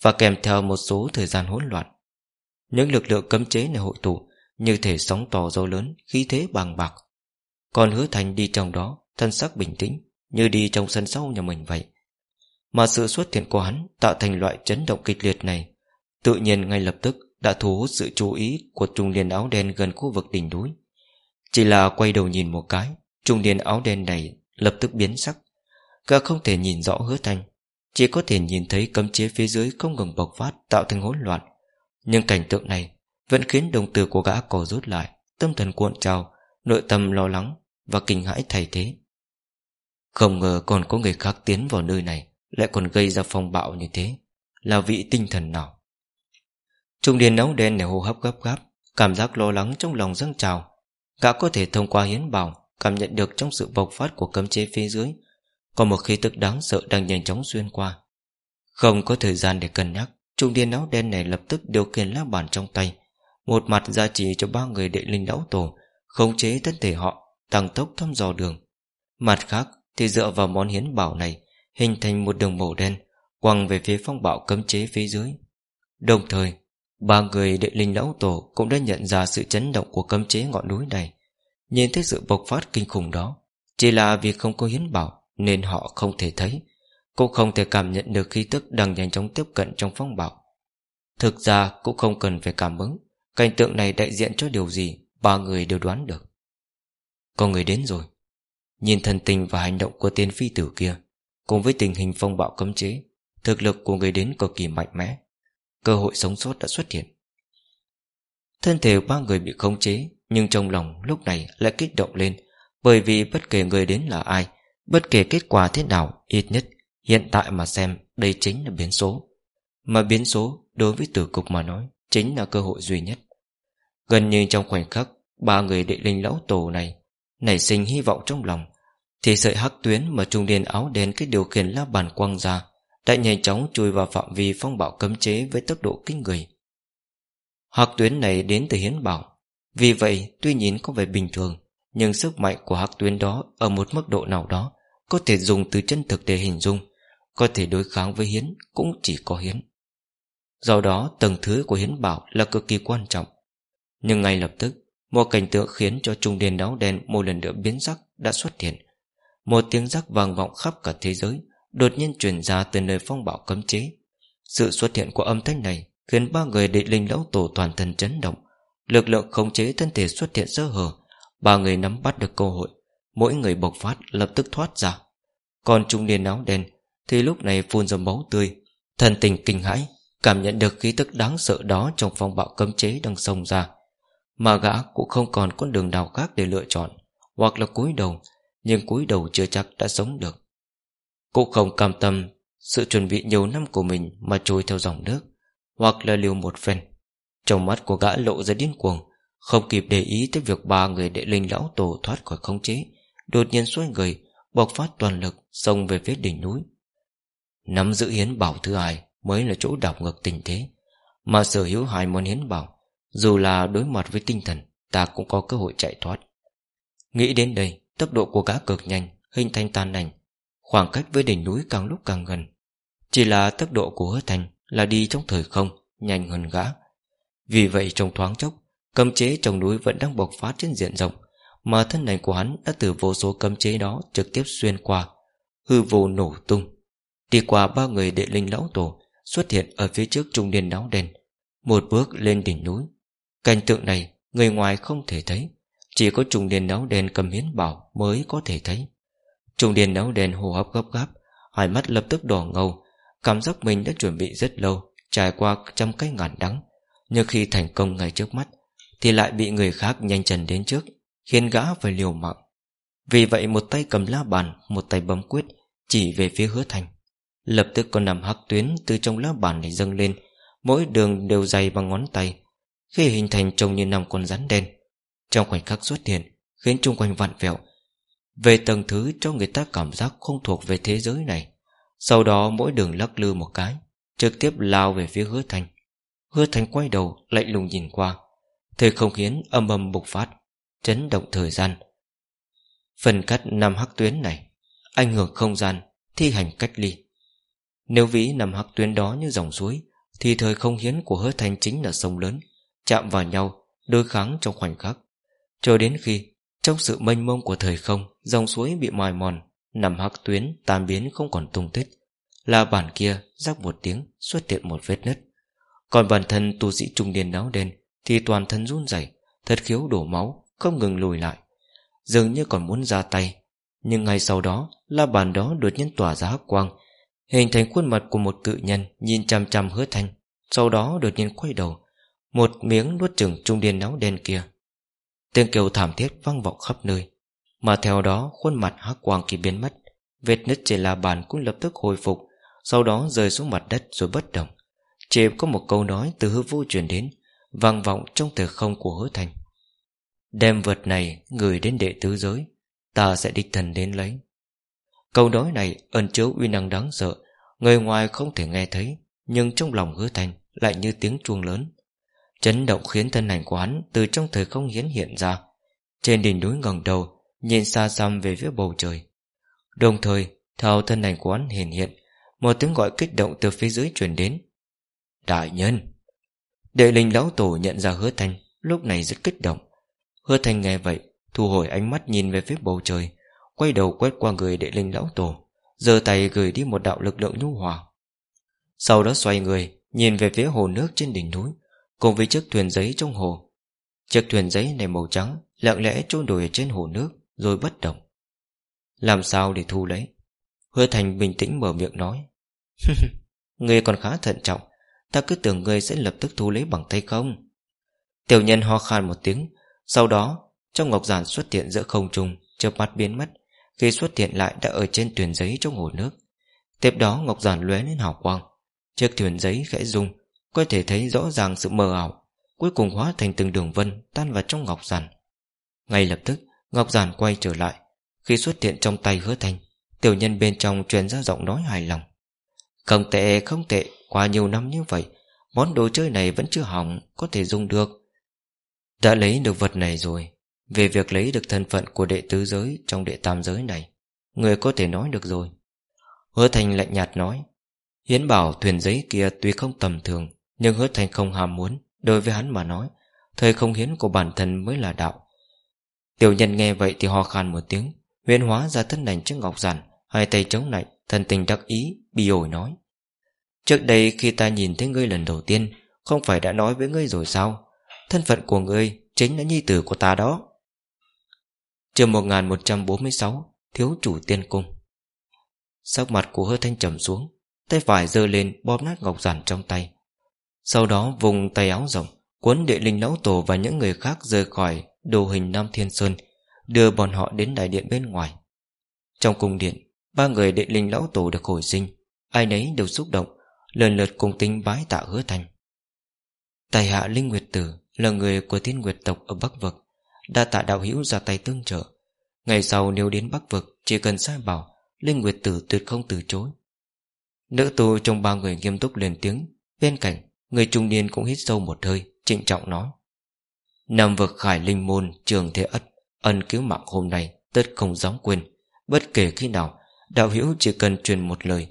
Và kèm theo một số thời gian hỗn loạn. Những lực lượng cấm chế này hội tụ Như thể sóng to gió lớn Khí thế bàng bạc. Còn hứa thành đi trong đó Thân sắc bình tĩnh Như đi trong sân sau nhà mình vậy. Mà sự xuất hiện của hắn Tạo thành loại chấn động kịch liệt này Tự nhiên ngay lập tức đã thu hút sự chú ý của trung niên áo đen Gần khu vực đỉnh núi. Chỉ là quay đầu nhìn một cái, Trung niên áo đen này lập tức biến sắc. Gã không thể nhìn rõ hứa thanh, Chỉ có thể nhìn thấy cấm chế phía dưới Không ngừng bộc phát tạo thành hỗn loạn. Nhưng cảnh tượng này Vẫn khiến đồng tử của gã cổ rút lại, Tâm thần cuộn trào, Nội tâm lo lắng và kinh hãi thay thế. Không ngờ còn có người khác tiến vào nơi này, Lại còn gây ra phong bạo như thế. Là vị tinh thần nào? Trung niên áo đen này hô hấp gấp gáp, Cảm giác lo lắng trong lòng dâng trào. Gã có thể thông qua hiến bảo Cảm nhận được trong sự bộc phát của cấm chế phía dưới. Còn một khí tức đáng sợ đang nhanh chóng xuyên qua. Không có thời gian để cân nhắc, Trung điên áo đen này lập tức điều khiển lá bản trong tay. Một mặt gia trì cho ba người đệ linh lão tổ, Khống chế thân thể họ, Tăng tốc thăm dò đường. Mặt khác, thì dựa vào món hiến bảo này, Hình thành một đường màu đen, Quăng về phía phong bạo cấm chế phía dưới. Đồng thời Ba người đệ linh lão tổ Cũng đã nhận ra sự chấn động của cấm chế ngọn núi này. Nhìn thấy sự bộc phát kinh khủng đó, Chỉ là vì không có hiến bảo Nên họ không thể thấy, Cũng không thể cảm nhận được khí tức đang nhanh chóng tiếp cận trong phong bạo. Thực ra cũng không cần phải cảm ứng, Cảnh tượng này đại diện cho điều gì Ba người đều đoán được. Có người đến rồi. Nhìn thần tình và hành động của tên phi tử kia, Cùng với tình hình phong bạo cấm chế, Thực lực của người đến cực kỳ mạnh mẽ. Cơ hội sống sót đã xuất hiện. Thân thể ba người bị khống chế, Nhưng trong lòng lúc này lại kích động lên, Bởi vì bất kể người đến là ai, Bất kể kết quả thế nào, Ít nhất hiện tại mà xem Đây chính là biến số. Mà biến số đối với tử cục mà nói Chính là cơ hội duy nhất. Gần như trong khoảnh khắc Ba người đệ linh lão tổ này Nảy sinh hy vọng trong lòng, Thì sợi hắc tuyến mà trung niên áo đen Cái điều khiển la bàn quăng ra đã nhanh chóng chui vào phạm vi phong bạo cấm chế Với tốc độ kinh người. Hắc tuyến này đến từ hiến bảo. Vì vậy, tuy nhìn có vẻ bình thường, Nhưng sức mạnh của hắc tuyến đó Ở một mức độ nào đó Có thể dùng từ chân thực để hình dung, Có thể đối kháng với hiến Cũng chỉ có hiến. Do đó, tầng thứ của hiến bảo là cực kỳ quan trọng. Nhưng ngay lập tức, Một cảnh tượng khiến cho trung điền đáo đen Một lần nữa biến sắc đã xuất hiện. Một tiếng rắc vang vọng khắp cả thế giới Đột nhiên truyền ra từ nơi phong bảo cấm chế. Sự xuất hiện của âm thanh này Khiến ba người đệ linh lão tổ toàn thân chấn động. Lực lượng khống chế thân thể xuất hiện sơ hở. Ba người nắm bắt được cơ hội. Mỗi người bộc phát, lập tức thoát ra. Còn trung niên áo đen, Thì lúc này phun ra máu tươi. Thần tình kinh hãi, Cảm nhận được khí tức đáng sợ đó Trong phong bạo cấm chế đang xông ra. Mà gã cũng không còn con đường nào khác để lựa chọn, Hoặc là cúi đầu, Nhưng cúi đầu chưa chắc đã sống được. Cũng không cam tâm, Sự chuẩn bị nhiều năm của mình Mà trôi theo dòng nước, Hoặc là liều một phen. Trong mắt của gã lộ ra điên cuồng, Không kịp để ý tới việc ba người đệ linh lão tổ thoát khỏi khống chế, Đột nhiên xuôi người, Bộc phát toàn lực, Xông về phía đỉnh núi. Nắm giữ hiến bảo thứ hai Mới là chỗ đảo ngược tình thế, Mà sở hữu hai món hiến bảo, Dù là đối mặt với tinh thần, Ta cũng có cơ hội chạy thoát. Nghĩ đến đây, Tốc độ của gã cực nhanh, Hình thành tan ảnh Khoảng cách với đỉnh núi càng lúc càng gần. Chỉ là tốc độ của hứa thành Là đi trong thời không, Nhanh hơn gã. Vì vậy trong thoáng chốc, Cấm chế trong núi vẫn đang bộc phát trên diện rộng, Mà thân ảnh của hắn đã từ vô số cấm chế đó Trực tiếp xuyên qua, Hư vô nổ tung. Đi qua ba người đệ linh lão tổ Xuất hiện ở phía trước trung niên áo đen, Một bước lên đỉnh núi. Cảnh tượng này người ngoài không thể thấy, Chỉ có trung niên áo đen cầm hiến bảo Mới có thể thấy. Trung điền nấu đèn hô hấp gấp gáp, Hai mắt lập tức đỏ ngầu, Cảm giác mình đã chuẩn bị rất lâu, Trải qua trăm cái ngàn đắng. Nhưng khi thành công ngay trước mắt, Thì lại bị người khác nhanh chân đến trước, Khiến gã phải liều mạng. Vì vậy một tay cầm lá bàn, Một tay bấm quyết, Chỉ về phía hứa thành. Lập tức con nằm hắc tuyến từ trong lá bàn này dâng lên, Mỗi đường đều dày bằng ngón tay, Khi hình thành trông như nằm con rắn đen. Trong khoảnh khắc xuất hiện, Khiến chung quanh vặn vẹo về tầng thứ cho người ta cảm giác không thuộc về thế giới này. Sau đó mỗi đường lắc lư một cái, Trực tiếp lao về phía hứa thành. Hứa thành quay đầu, lạnh lùng nhìn qua. Thời không khiến âm âm bục phát, Chấn động thời gian. Phần cắt năm hắc tuyến này, Ảnh hưởng không gian, Thi hành cách ly. Nếu vĩ nằm hắc tuyến đó như dòng suối, Thì thời không hiến của hứa thành chính là sông lớn, Chạm vào nhau, Đối kháng trong khoảnh khắc. Cho đến khi trong sự mênh mông của thời không, Dòng suối bị mài mòn, Nằm hắc tuyến, tan biến không còn tung tích. Là bản kia, rắc một tiếng, Xuất hiện một vết nứt. Còn bản thân tu sĩ trung niên áo đen, Thì toàn thân run rẩy, Thật khiếu đổ máu, Không ngừng lùi lại. Dường như còn muốn ra tay, Nhưng ngay sau đó, La bàn đó đột nhiên tỏa ra hắc quang, Hình thành khuôn mặt của một cự nhân Nhìn chăm chăm hứa thanh, Sau đó đột nhiên quay đầu, Một miếng nuốt chừng trung điên náo đen kia. Tiếng kêu thảm thiết vang vọng khắp nơi, Mà theo đó khuôn mặt hắc quang kỳ biến mất, Vết nứt trên la bàn cũng lập tức hồi phục, Sau đó rơi xuống mặt đất rồi bất động. Chỉ có một câu nói từ hư vô truyền đến, vang vọng trong thời không của hứa thành. Đem vật này gửi đến đệ tứ giới, Ta sẽ đích thần đến lấy. Câu nói này ẩn chứa uy năng đáng sợ, Người ngoài không thể nghe thấy, Nhưng trong lòng hứa thành Lại như tiếng chuông lớn. Chấn động khiến thân ảnh của hắn Từ trong thời không hiến hiện ra. Trên đỉnh núi ngẩng đầu, Nhìn xa xăm về phía bầu trời. Đồng thời, theo thân ảnh của hắn hiện hiện, Một tiếng gọi kích động từ phía dưới truyền đến. Đại nhân! Đệ linh lão tổ nhận ra hứa thanh, Lúc này rất kích động. Hứa thanh nghe vậy, Thu hồi ánh mắt nhìn về phía bầu trời, Quay đầu quét qua người đệ linh lão tổ, giơ tay gửi đi một đạo lực lượng nhu hòa. Sau đó xoay người, Nhìn về phía hồ nước trên đỉnh núi. Cùng với chiếc thuyền giấy trong hồ. Chiếc thuyền giấy này màu trắng, Lặng lẽ trôi nổi trên hồ nước, Rồi bất động. Làm sao để thu lấy? Hứa Thành bình tĩnh mở miệng nói. Người còn khá thận trọng, Ta cứ tưởng người sẽ lập tức thu lấy bằng tay không? Tiểu nhân ho khan một tiếng, Sau đó, Trong ngọc giản xuất hiện giữa không trung, chớp mắt biến mất, khi xuất hiện lại đã ở trên thuyền giấy trong hồ nước. Tiếp đó Ngọc Giản lóe lên hào quang, Chiếc thuyền giấy khẽ rung có thể thấy rõ ràng sự mờ ảo, Cuối cùng hóa thành từng đường vân Tan vào trong Ngọc Giản. Ngay lập tức, Ngọc Giản quay trở lại, Khi xuất hiện trong tay hứa thanh, Tiểu nhân bên trong truyền ra giọng nói hài lòng. Không tệ không tệ, Qua nhiều năm như vậy, Món đồ chơi này vẫn chưa hỏng, Có thể dùng được. Đã lấy được vật này rồi, về việc lấy được thân phận của đệ tứ giới Trong đệ tam giới này, Người có thể nói được rồi. Hứa Thành lạnh nhạt nói, Hiến bảo thuyền giấy kia tuy không tầm thường nhưng hứa Thành không hàm muốn, Đối với hắn mà nói, Thời không hiến của bản thân mới là đạo. Tiểu nhân nghe vậy thì ho khan một tiếng Huyên hóa ra thân đành trước ngọc giản, Hai tay chống lạnh Thần tình đắc ý Bị ổi nói. Trước đây khi ta nhìn thấy ngươi lần đầu tiên, Không phải đã nói với ngươi rồi sao? Thân phận của ngươi Chính là nhi tử của ta đó. Trường 1146 Thiếu chủ tiên cung. Sắc mặt của Hứa thanh trầm xuống, Tay phải giơ lên bóp nát ngọc giản trong tay. Sau đó vùng tay áo rộng, Cuốn địa linh lão tổ và những người khác rời khỏi Đồ hình Nam Thiên Sơn, Đưa bọn họ đến đại điện bên ngoài. Trong cung điện, Ba người địa linh lão tổ được hồi sinh, Ai nấy đều xúc động, Lần lượt cùng tính bái tạ hứa thành. Tài hạ Linh Nguyệt Tử Là người của thiên Nguyệt tộc ở Bắc Vực Đã tạ đạo hữu ra tay tương trợ. Ngày sau nếu đến Bắc Vực, Chỉ cần sai bảo, Linh Nguyệt Tử tuyệt không từ chối. Nữ tu trong ba người nghiêm túc lên tiếng, Bên cạnh Người trung niên cũng hít sâu một hơi, Trịnh trọng nói. Nằm vực khải linh môn, trường thế ất, Ân cứu mạng hôm nay, tất không dám quên. Bất kể khi nào, Đạo hữu chỉ cần truyền một lời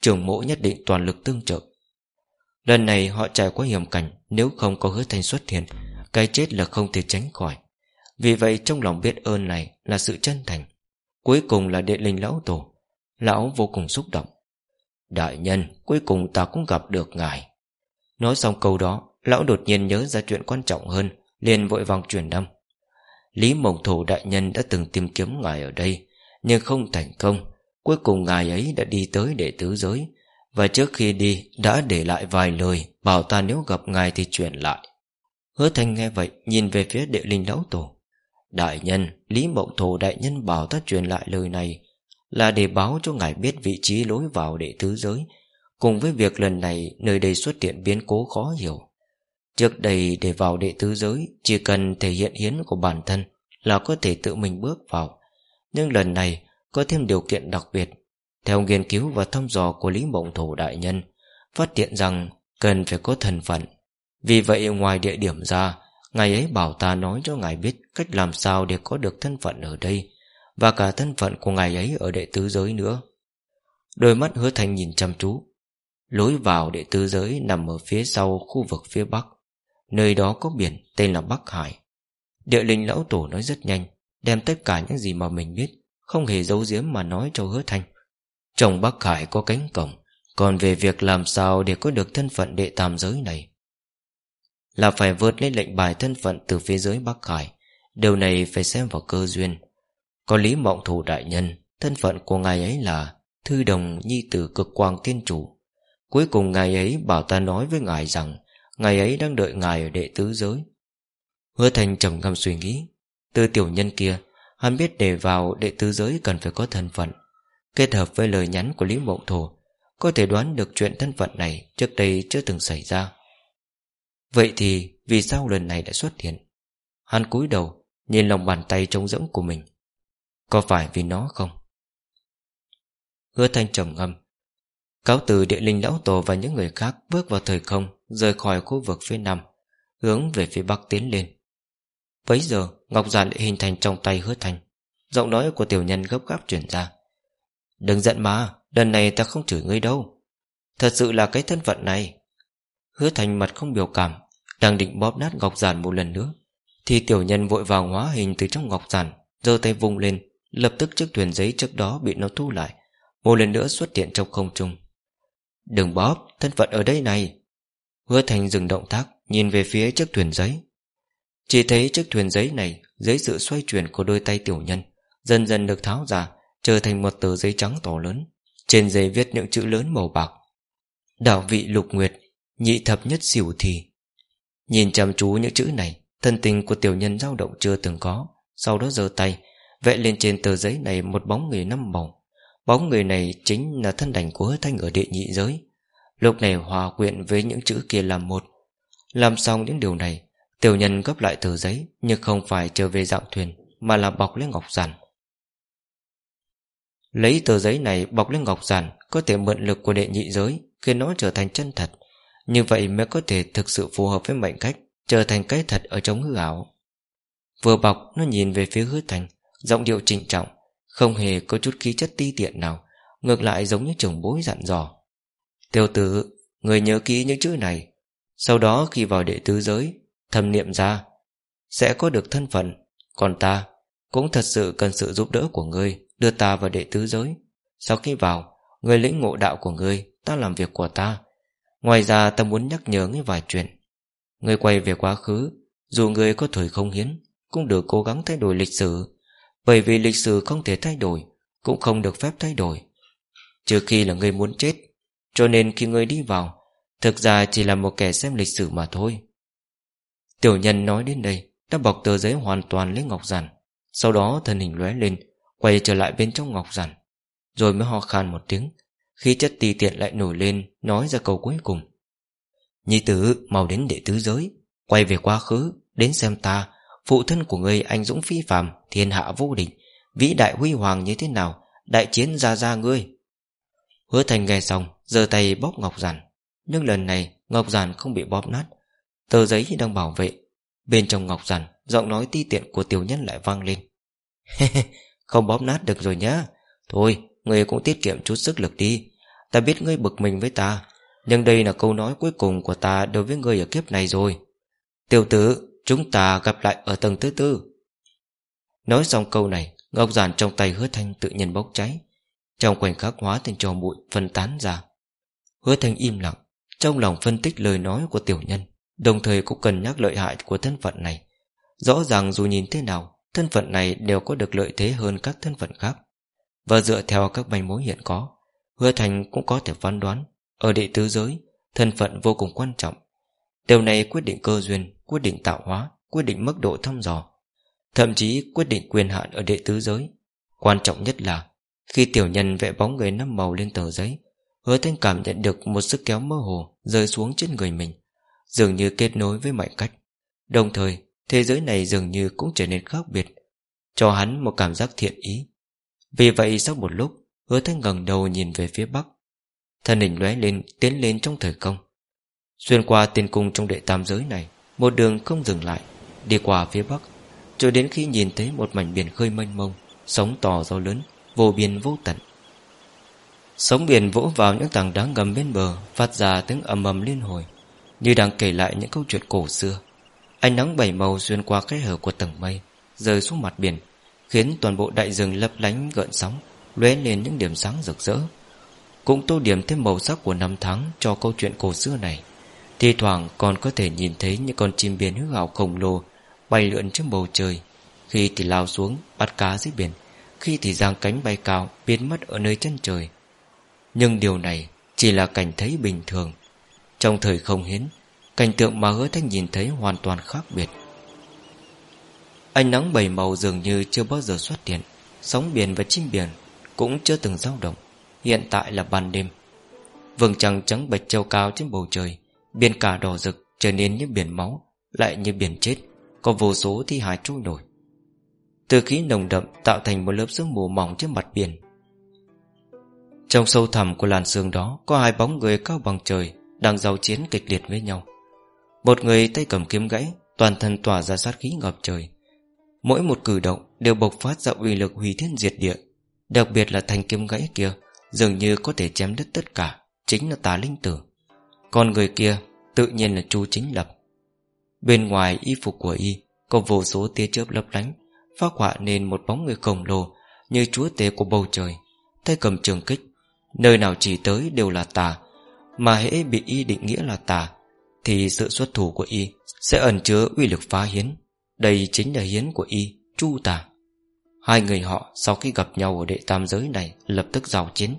Trường mộ nhất định toàn lực tương trợ. Lần này họ trải qua hiểm cảnh, Nếu không có hứa thanh xuất hiện, Cái chết là không thể tránh khỏi. Vì vậy trong lòng biết ơn này là sự chân thành. Cuối cùng là đệ linh lão tổ, Lão vô cùng xúc động. Đại nhân, cuối cùng ta cũng gặp được ngài. Nói xong câu đó, Lão đột nhiên nhớ ra chuyện quan trọng hơn, liền vội vàng truyền đâm Lý Mộng Thủ đại nhân đã từng tìm kiếm ngài ở đây, Nhưng không thành công. Cuối cùng ngài ấy đã đi tới để tứ giới, Và trước khi đi Đã để lại vài lời Bảo ta nếu gặp ngài thì chuyển lại. Hứa Thanh nghe vậy, Nhìn về phía địa linh lão tổ. Đại nhân, Lý Mộng Thủ đại nhân bảo ta truyền lại lời này Là để báo cho ngài biết vị trí lối vào để tứ giới Cùng với việc lần này, Nơi đây xuất hiện biến cố khó hiểu. Trước đây, để vào đệ tứ giới, Chỉ cần thể hiện hiến của bản thân Là có thể tự mình bước vào. Nhưng lần này, có thêm điều kiện đặc biệt. Theo nghiên cứu và thăm dò của Lý Mộng Thổ Đại Nhân, Phát hiện rằng cần phải có thân phận. Vì vậy, ngoài địa điểm ra, Ngài ấy bảo ta nói cho ngài biết Cách làm sao để có được thân phận ở đây, Và cả thân phận của ngài ấy ở đệ tứ giới nữa. Đôi mắt hứa thành nhìn chăm chú. Lối vào đệ tứ giới nằm ở phía sau khu vực phía bắc. Nơi đó có biển tên là Bắc Hải. Địa linh lão tổ nói rất nhanh, Đem tất cả những gì mà mình biết, Không hề giấu giếm mà nói cho hứa thanh. Trong Bắc Hải có cánh cổng, Còn về việc làm sao để có được thân phận đệ tam giới này? Là phải vượt lên lệnh bài thân phận từ phía giới Bắc Hải, Điều này phải xem vào cơ duyên. Có lý mộng thủ đại nhân, Thân phận của ngài ấy là Thư đồng nhi tử cực quang tiên chủ. Cuối cùng ngài ấy, bảo ta nói với ngài rằng, Ngày ấy đang đợi ngài ở đệ tứ giới. Hứa thành trầm ngâm suy nghĩ. Từ tiểu nhân kia, Hắn biết để vào đệ tứ giới cần phải có thân phận. Kết hợp với lời nhắn của Lý Mộng Thổ, Có thể đoán được chuyện thân phận này Trước đây chưa từng xảy ra. Vậy thì vì sao lần này đã xuất hiện? Hắn cúi đầu, Nhìn lòng bàn tay trống rỗng của mình. Có phải vì nó không? Hứa thanh trầm ngâm. Cáo từ địa linh lão tổ và những người khác Bước vào thời không, Rời khỏi khu vực phía nam, Hướng về phía bắc tiến lên. Bấy giờ, Ngọc Giản lại hình thành trong tay hứa thành. Giọng nói của tiểu nhân gấp gáp chuyển ra. Đừng giận mà, Lần này ta không chửi ngươi đâu. Thật sự là cái thân phận này. Hứa thành mặt không biểu cảm, Đang định bóp nát Ngọc Giản một lần nữa, Thì tiểu nhân vội vàng hóa hình từ trong Ngọc Giản, giơ tay vung lên, Lập tức chiếc thuyền giấy trước đó bị nó thu lại, Một lần nữa xuất hiện trong không trung. Đừng bóp, thân phận ở đây này. Hứa Thành dừng động tác Nhìn về phía chiếc thuyền giấy. Chỉ thấy chiếc thuyền giấy này Dưới sự xoay chuyển của đôi tay tiểu nhân Dần dần được tháo ra Trở thành một tờ giấy trắng to lớn. Trên giấy viết những chữ lớn màu bạc. Đảo vị lục nguyệt Nhị thập nhất xỉu thì. Nhìn chăm chú những chữ này Thân tình của tiểu nhân dao động chưa từng có Sau đó giơ tay Vẽ lên trên tờ giấy này một bóng người năm màu. Bóng người này chính là thân đảnh của hứa thanh ở địa nhị giới. Lúc này hòa quyện với những chữ kia làm một. Làm xong những điều này, Tiểu nhân gấp lại tờ giấy, Nhưng không phải trở về dạng thuyền, Mà là bọc lên ngọc giản. Lấy tờ giấy này bọc lên ngọc giản Có thể mượn lực của đệ nhị giới Khiến nó trở thành chân thật. Như vậy mới có thể thực sự phù hợp với mệnh cách, Trở thành cái thật ở trong hư ảo. Vừa bọc, nó nhìn về phía hứa thành Giọng điệu trịnh trọng. Không hề có chút khí chất ti tiện nào, Ngược lại giống như chồng bối dặn dò. Tiêu tử, Người nhớ kỹ những chữ này. Sau đó khi vào đệ tứ giới Thầm niệm ra, Sẽ có được thân phận. Còn ta, cũng thật sự cần sự giúp đỡ của ngươi, Đưa ta vào đệ tứ giới. Sau khi vào, Người lĩnh ngộ đạo của ngươi, Ta làm việc của ta. Ngoài ra ta muốn nhắc nhở ngươi vài chuyện. Ngươi quay về quá khứ, Dù ngươi có thời không hiến, Cũng được cố gắng thay đổi lịch sử. Bởi vì lịch sử không thể thay đổi, Cũng không được phép thay đổi. Trừ khi là người muốn chết, Cho nên khi người đi vào, Thực ra chỉ là một kẻ xem lịch sử mà thôi. Tiểu nhân nói đến đây, Đã bọc tờ giấy hoàn toàn lấy ngọc giản, Sau đó thân hình lóe lên, Quay trở lại bên trong ngọc giản. Rồi mới ho khan một tiếng Khi chất tì tiện lại nổi lên, Nói ra câu cuối cùng. Nhi tử, mau đến đệ tứ giới, Quay về quá khứ, Đến xem ta Phụ thân của ngươi anh dũng phi phàm, Thiên hạ vô địch, Vĩ đại huy hoàng như thế nào, Đại chiến ra ra ngươi. Hứa thành nghe xong, giơ tay bóp ngọc giản. Nhưng lần này, ngọc giản không bị bóp nát. Tờ giấy đang bảo vệ. Bên trong ngọc giản, Giọng nói ti tiện của tiểu nhân lại vang lên. Không bóp nát được rồi nhá. Thôi Ngươi cũng tiết kiệm chút sức lực đi. Ta biết ngươi bực mình với ta, Nhưng đây là câu nói cuối cùng của ta Đối với ngươi ở kiếp này rồi. Tiểu tử Chúng ta gặp lại ở tầng thứ tư. Nói xong câu này, Ngọc giản trong tay hứa thanh tự nhiên bốc cháy. Trong khoảnh khắc hóa thành trò bụi, phân tán ra. Hứa thanh im lặng, Trong lòng phân tích lời nói của tiểu nhân, Đồng thời cũng cần nhắc lợi hại của thân phận này. Rõ ràng dù nhìn thế nào, Thân phận này đều có được lợi thế hơn các thân phận khác. Và dựa theo các manh mối hiện có, Hứa Thành cũng có thể phán đoán, Ở địa tứ giới, Thân phận vô cùng quan trọng. Điều này quyết định cơ duyên Quyết định tạo hóa, Quyết định mức độ thăm dò, Thậm chí quyết định quyền hạn ở đệ tứ giới. Quan trọng nhất là, Khi tiểu nhân vẽ bóng người năm màu lên tờ giấy, Hứa Thanh cảm nhận được một sức kéo mơ hồ Rơi xuống trên người mình, Dường như kết nối với mọi cách. Đồng thời, Thế giới này dường như cũng trở nên khác biệt, Cho hắn một cảm giác thiện ý. Vì vậy, sau một lúc, Hứa thanh ngẩng đầu nhìn về phía bắc. Thân hình lóe lên, tiến lên trong thời công Xuyên qua tiên cung trong đệ tam giới này một đường không dừng lại, Đi qua phía bắc, Cho đến khi nhìn thấy một mảnh biển khơi mênh mông, Sóng to gió lớn, Vô biên vô tận. Sóng biển vỗ vào những tảng đá ngầm bên bờ, Phát ra tiếng ầm ầm liên hồi, Như đang kể lại những câu chuyện cổ xưa. Ánh nắng bảy màu xuyên qua khe hở của tầng mây, Rơi xuống mặt biển, Khiến toàn bộ đại rừng lấp lánh gợn sóng, lóe lên những điểm sáng rực rỡ. Cũng tô điểm thêm màu sắc của năm tháng Cho câu chuyện cổ xưa này. Thì thoảng còn có thể nhìn thấy Những con chim biển hư hào khổng lồ Bay lượn trên bầu trời. Khi thì lao xuống, bắt cá dưới biển. Khi thì giang cánh bay cao, Biến mất ở nơi chân trời. Nhưng điều này chỉ là cảnh thấy bình thường. Trong thời không hiến Cảnh tượng mà hứa thanh nhìn thấy hoàn toàn khác biệt. Ánh nắng bảy màu dường như chưa bao giờ xuất hiện. Sóng biển và chim biển Cũng chưa từng dao động. Hiện tại là ban đêm. Vầng trăng trắng bạch treo cao trên bầu trời. Biển cả đỏ rực trở nên như biển máu, Lại như biển chết, Có vô số thi hài trôi nổi. Từ khí nồng đậm tạo thành một lớp sương mù mỏng trên mặt biển. Trong sâu thẳm của làn sương đó, Có hai bóng người cao bằng trời Đang giao chiến kịch liệt với nhau. Một người tay cầm kiếm gãy, Toàn thân tỏa ra sát khí ngập trời. Mỗi một cử động đều bộc phát ra uy lực hủy thiên diệt địa, Đặc biệt là thanh kiếm gãy kia, Dường như có thể chém đứt tất cả, Chính là tà linh tử. Còn người kia tự nhiên là chu chính lập Bên ngoài y phục của y Có vô số tia chớp lấp lánh Phát họa nên một bóng người khổng lồ Như chúa tể của bầu trời Tay cầm trường kích Nơi nào chỉ tới đều là tà Mà hễ bị y định nghĩa là tà thì sự xuất thủ của y sẽ ẩn chứa uy lực phá hiến. Đây chính là hiến của y, Chu Tà. Hai người họ sau khi gặp nhau ở đệ tam giới này lập tức giao chiến,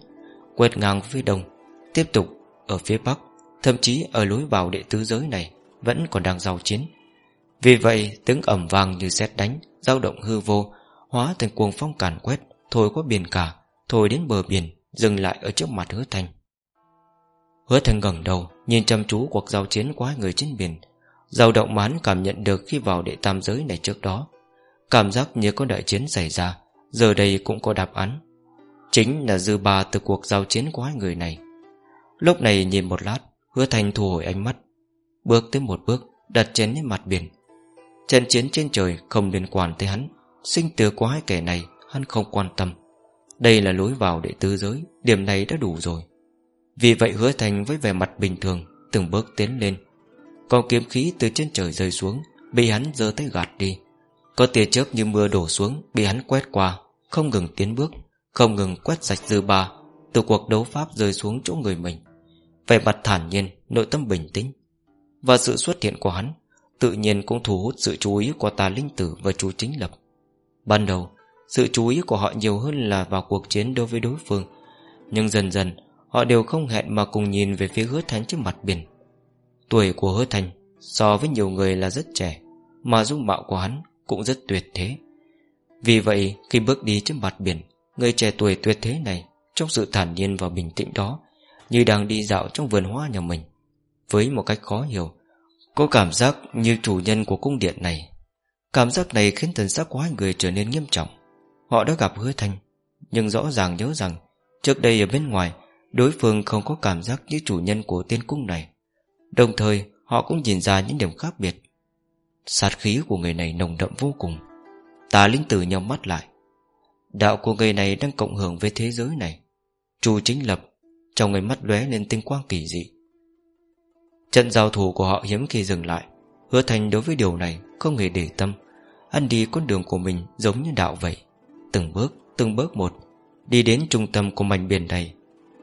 quét ngang phía đông, tiếp tục ở phía bắc, thậm chí ở lối vào đệ tứ giới này vẫn còn đang giao chiến. Vì vậy tiếng ẩm vang như sét đánh, dao động hư vô, hóa thành cuồng phong càn quét, thôi qua biển cả, thôi đến bờ biển, dừng lại ở trước mặt hứa thành. Hứa thành ngẩng đầu Nhìn chăm chú cuộc giao chiến của hai người trên biển dao động mán cảm nhận được khi vào đệ tam giới này trước đó Cảm giác như có đại chiến xảy ra Giờ đây cũng có đáp án Chính là dư ba từ cuộc giao chiến của hai người này Lúc này nhìn một lát Hứa thành thu hồi ánh mắt, Bước tới một bước, Đặt chén lên mặt biển. Trận chiến trên trời không liên quan tới hắn, Sinh tử của hai kẻ này Hắn không quan tâm. Đây là lối vào để tư giới, Điểm này đã đủ rồi. Vì vậy hứa thành với vẻ mặt bình thường, Từng bước tiến lên. Còn kiếm khí từ trên trời rơi xuống, Bị hắn giơ tay gạt đi. Có tia chớp như mưa đổ xuống, Bị hắn quét qua, Không ngừng tiến bước, Không ngừng quét sạch dư ba. Từ cuộc đấu pháp rơi xuống chỗ người mình về mặt thản nhiên, Nội tâm bình tĩnh. Và sự xuất hiện của hắn, Tự nhiên cũng thu hút sự chú ý của tà linh tử và chú chính lập. Ban đầu, Sự chú ý của họ nhiều hơn là vào cuộc chiến đối với đối phương. Nhưng dần dần, Họ đều không hẹn mà cùng nhìn về phía hứa thành trên mặt biển. Tuổi của hứa thành So với nhiều người là rất trẻ, Mà dung mạo của hắn cũng rất tuyệt thế. Vì vậy, khi bước đi trên mặt biển, Người trẻ tuổi tuyệt thế này, Trong sự thản nhiên và bình tĩnh đó như đang đi dạo trong vườn hoa nhà mình. Với một cách khó hiểu Có cảm giác như chủ nhân của cung điện này. Cảm giác này khiến thần sắc của hai người trở nên nghiêm trọng. Họ đã gặp hứa thanh, Nhưng rõ ràng nhớ rằng, Trước đây ở bên ngoài, Đối phương không có cảm giác như chủ nhân của tiên cung này. Đồng thời, Họ cũng nhìn ra những điểm khác biệt. Sát khí của người này nồng đậm vô cùng. Tà linh tử nhau mắt lại. Đạo của người này đang cộng hưởng với thế giới này. Chủ chính lập trong người mắt lóe lên tinh quang kỳ dị. Trận giao thủ của họ hiếm khi dừng lại. Hứa thành đối với điều này Không hề để tâm. Anh đi con đường của mình giống như đạo vậy. Từng bước, từng bước một Đi đến trung tâm của mảnh biển này.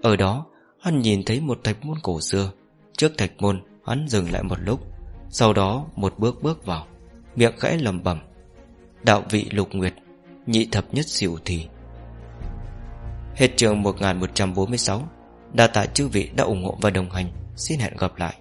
Ở đó, anh nhìn thấy một thạch môn cổ xưa. Trước thạch môn Hắn dừng lại một lúc. Sau đó một bước bước vào. Miệng khẽ lầm bẩm. Đạo vị lục nguyệt Nhị thập nhất xỉu thì. Hết trường 1146 Đa tạ chư vị đã ủng hộ và đồng hành. Xin hẹn gặp lại.